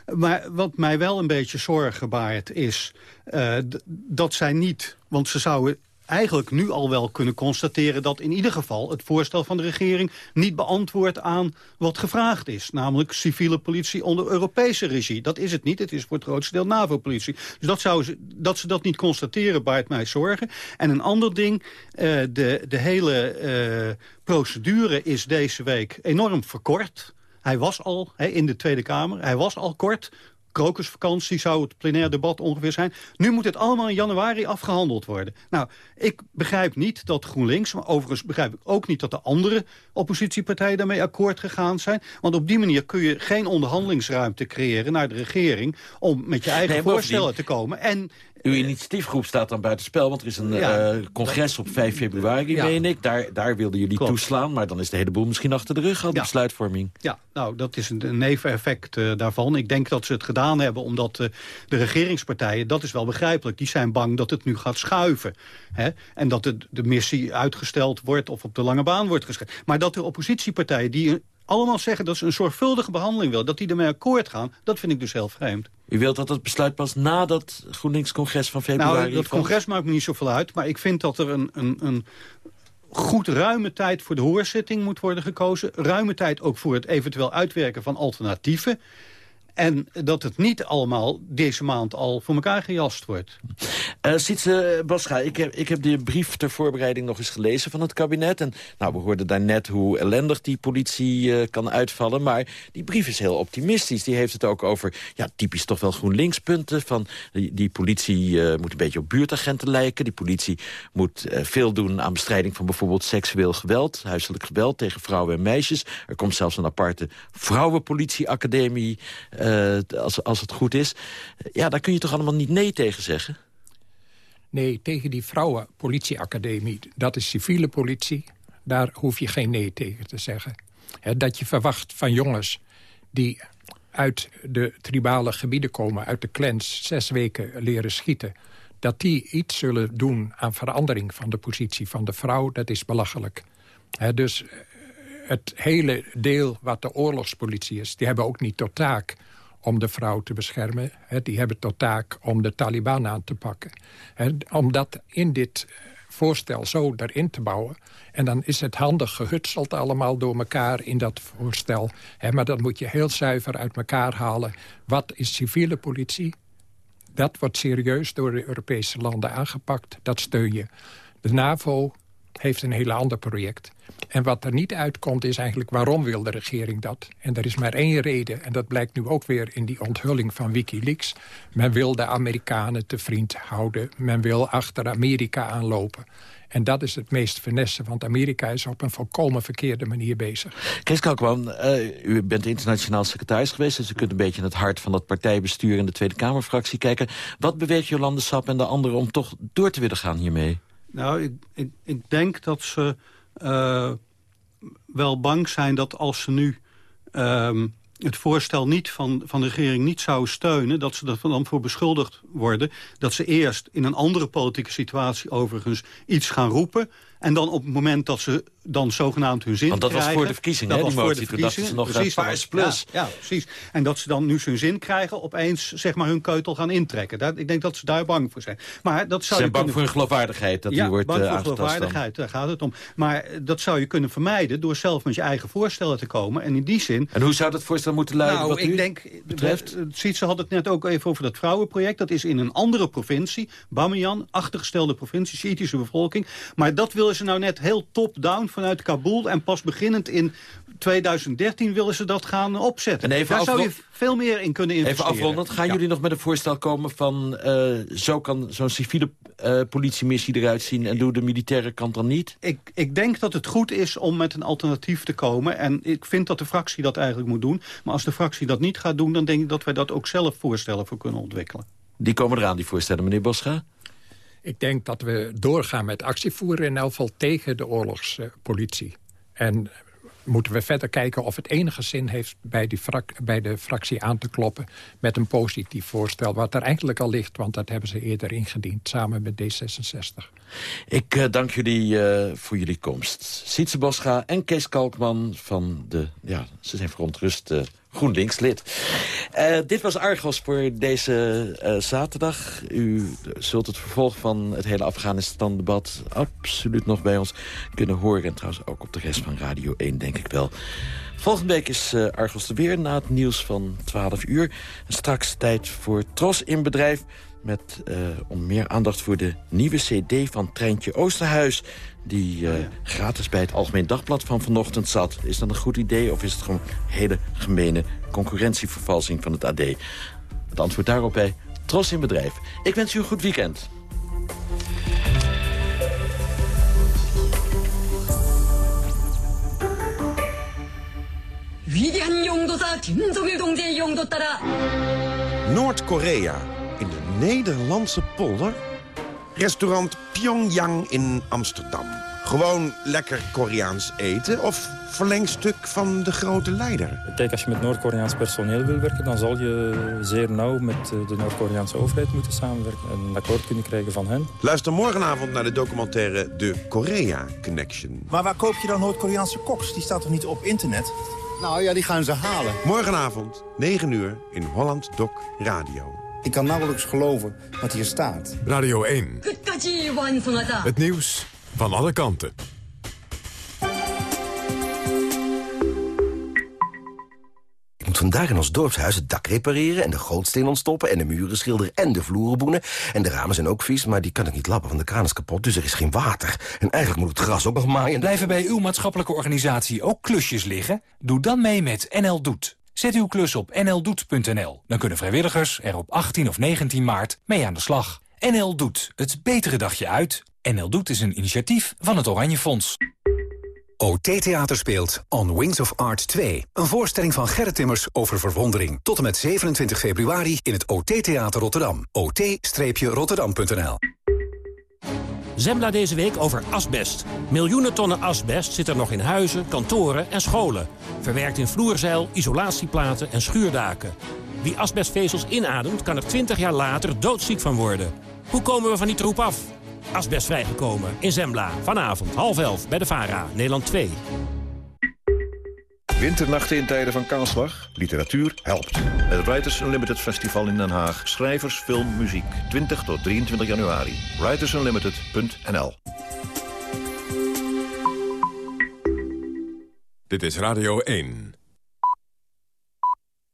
Maar wat mij wel een beetje zorgen baart is... Uh, dat zij niet... Want ze zouden eigenlijk nu al wel kunnen constateren... dat in ieder geval het voorstel van de regering niet beantwoordt aan wat gevraagd is. Namelijk civiele politie onder Europese regie. Dat is het niet. Het is voor het grootste deel NAVO-politie. Dus dat, zou ze, dat ze dat niet constateren baart mij zorgen. En een ander ding, uh, de, de hele uh, procedure is deze week enorm verkort... Hij was al in de Tweede Kamer, hij was al kort krokusvakantie zou het plenair debat ongeveer zijn. Nu moet het allemaal in januari afgehandeld worden. Nou, ik begrijp niet dat GroenLinks... maar overigens begrijp ik ook niet dat de andere oppositiepartijen... daarmee akkoord gegaan zijn. Want op die manier kun je geen onderhandelingsruimte creëren... naar de regering om met je eigen voorstellen te komen. En uw initiatiefgroep staat dan buitenspel, want er is een ja, uh, congres op 5 februari, ja. meen ik. Daar, daar wilden jullie Klopt. toeslaan, maar dan is de hele boel misschien achter de rug al, de besluitvorming. Ja, nou, dat is een, een neveneffect uh, daarvan. Ik denk dat ze het gedaan hebben omdat uh, de regeringspartijen, dat is wel begrijpelijk, die zijn bang dat het nu gaat schuiven. Hè? En dat de, de missie uitgesteld wordt of op de lange baan wordt geschreven. Maar dat de oppositiepartijen die allemaal zeggen dat ze een zorgvuldige behandeling willen... dat die ermee akkoord gaan, dat vind ik dus heel vreemd. U wilt dat het besluit pas na dat GroenLinks-congres van februari... Nou, dat congres maakt me niet zoveel uit, maar ik vind dat er een, een, een goed ruime tijd voor de hoorzitting moet worden gekozen. Ruime tijd ook voor het eventueel uitwerken van alternatieven. En dat het niet allemaal deze maand al voor elkaar gejast wordt. Uh, Sietse Bascha, ik heb, ik heb de brief ter voorbereiding nog eens gelezen van het kabinet. En nou, we hoorden daarnet hoe ellendig die politie uh, kan uitvallen. Maar die brief is heel optimistisch. Die heeft het ook over, ja, typisch toch wel GroenLinks-punten. Van die, die politie uh, moet een beetje op buurtagenten lijken. Die politie moet veel doen aan bestrijding van bijvoorbeeld seksueel geweld. Huiselijk geweld tegen vrouwen en meisjes. Er komt zelfs een aparte vrouwenpolitieacademie, als, als het goed is. Ja, daar kun je toch allemaal niet nee tegen zeggen? Nee, tegen die vrouwenpolitieacademie, dat is civiele politie. Daar hoef je geen nee tegen te zeggen. dat je verwacht van jongens die uit de tribale gebieden komen... uit de clans, zes weken leren schieten... dat die iets zullen doen aan verandering van de positie van de vrouw... dat is belachelijk. dus eh, het hele deel wat de oorlogspolitie is... die hebben ook niet tot taak om de vrouw te beschermen. die hebben tot taak om de Taliban aan te pakken. om dat in dit voorstel zo erin te bouwen. En dan is het handig gehutseld allemaal door elkaar in dat voorstel. maar dat moet je heel zuiver uit elkaar halen. Wat is civiele politie? Dat wordt serieus door de Europese landen aangepakt. Dat steun je. De NAVO heeft een heel ander project. En wat er niet uitkomt is eigenlijk waarom wil de regering dat. En er is maar één reden, en dat blijkt nu ook weer in die onthulling van Wikileaks. Men wil de Amerikanen te vriend houden. Men wil achter Amerika aanlopen. En dat is het meest finesse, want Amerika is op een volkomen verkeerde manier bezig. Kees Kalkman, uh, u bent internationaal secretaris geweest... dus u kunt een beetje in het hart van dat partijbestuur... in de Tweede Kamerfractie kijken. Wat beweegt Jolande Sap en de anderen om toch door te willen gaan hiermee? Nou, ik, ik, denk dat ze uh, wel bang zijn dat als ze nu... Um, het voorstel niet van, van de regering niet zouden steunen... dat ze er dan voor beschuldigd worden... dat ze eerst in een andere politieke situatie overigens iets gaan roepen... En dan op het moment dat ze dan zogenaamd hun zin Want dat krijgen... was voor de verkiezingen, dat hè, was voor de verkiezingen, ze nog precies, paars plus. Ja, ja, precies. En dat ze dan nu hun zin krijgen, opeens zeg maar hun keutel gaan intrekken. Dat, ik denk dat ze daar bang voor zijn. Maar dat zou ze zijn je bang kunnen... voor hun geloofwaardigheid, dat ja, die wordt bang uh, voor geloofwaardigheid, daar gaat het om. Maar dat zou je kunnen vermijden door zelf met je eigen voorstellen te komen. En in die zin... En hoe zou dat voorstel moeten luiden nou, wat ik u denk, betreft? Sietse had het net ook even over dat vrouwenproject. Dat is in een andere provincie, Bamiyan, achtergestelde provincie, Shiïtische bevolking. Maar dat willen ze nou net heel top-down vanuit Kabul. En pas beginnend in 2013 willen ze dat gaan opzetten. En even Daar zou je veel meer in kunnen investeren. Even afrondend, gaan Ja. jullie nog met een voorstel komen van... eh, zo kan zo'n civiele eh, politiemissie eruit zien... en doe de militaire kant dan niet? Ik, ik denk dat het goed is om met een alternatief te komen. En ik vind dat de fractie dat eigenlijk moet doen. Maar als de fractie dat niet gaat doen... dan denk ik dat wij dat ook zelf voorstellen voor kunnen ontwikkelen. Die komen eraan, die voorstellen, meneer Boscha? Ik denk dat we doorgaan met actievoeren in elk geval tegen de oorlogspolitie. en moeten we verder kijken of het enige zin heeft bij, die bij de fractie aan te kloppen met een positief voorstel. Wat er eigenlijk al ligt, want dat hebben ze eerder ingediend samen met D66. Ik eh, dank jullie eh, voor jullie komst. Sietse Boscha en Kees Kalkman van de... Ja, ze zijn verontrust uh, GroenLinks-lid. Eh, dit was Argos voor deze eh, zaterdag. U zult het vervolg van het hele Afghanistan-debat... absoluut nog bij ons kunnen horen. En trouwens ook op de rest van Radio 1, denk ik wel. Volgende week is eh, Argos er weer na het nieuws van 12 uur. En straks tijd voor Tros in Bedrijf... met om meer aandacht voor de nieuwe cd van Treintje Oosterhuis die oh, eh, gratis bij het Algemeen Dagblad van vanochtend zat. Is dat een goed idee of is het gewoon hele gemene concurrentievervalsing van het AD? Het antwoord daarop bij Tros in Bedrijf. Ik wens u een goed weekend. Noord-Korea in de Nederlandse polder Restaurant Pyongyang in Amsterdam. Gewoon lekker Koreaans eten of verlengstuk van de grote leider? Kijk, als je met Noord-Koreaans personeel wil werken... dan zal je zeer nauw met eh, de Noord-Koreaanse overheid moeten samenwerken... en een akkoord kunnen krijgen van hen. Luister morgenavond naar de documentaire De Korea Connection. Maar waar koop je dan Noord-Koreaanse koks? Die staat toch niet op internet? Nou ja, die gaan ze halen. Morgenavond, 9 uur, in Holland Doc Radio. Ik kan nauwelijks geloven wat hier staat. Radio 1. Het nieuws van alle kanten. Ik moet vandaag in ons dorpshuis het dak repareren... en de gootsteen ontstoppen en de muren schilderen en de vloeren boenen. En de ramen zijn ook vies, maar die kan ik niet lappen, want de kraan is kapot... dus er is geen water. En eigenlijk moet het gras ook nog maaien. Blijven bij uw maatschappelijke organisatie ook klusjes liggen? Doe dan mee met NL Doet. Zet uw klus op nldoet.nl. Dan kunnen vrijwilligers er op 18 of 19 maart mee aan de slag. NL Doet, het betere dagje uit. NL Doet is een initiatief van het Oranje Fonds. OT Theater speelt On Wings of Art 2. Een voorstelling van Gerrit Timmers over verwondering. Tot en met 27 februari in het OT Theater Rotterdam. ot-rotterdam.nl Zembla deze week over asbest. Miljoenen tonnen asbest zitten nog in huizen, kantoren en scholen. Verwerkt in vloerzeil, isolatieplaten en schuurdaken. Wie asbestvezels inademt, kan er 20 jaar later doodziek van worden. Hoe komen we van die troep af? Asbest vrijgekomen in Zembla. Vanavond half elf bij de VARA, Nederland 2. Winternachten in tijden van kaalslag? Literatuur helpt. Het Writers Unlimited Festival in Den Haag. Schrijvers, film, muziek. 20 tot 23 januari. Writersunlimited.nl Dit is Radio 1.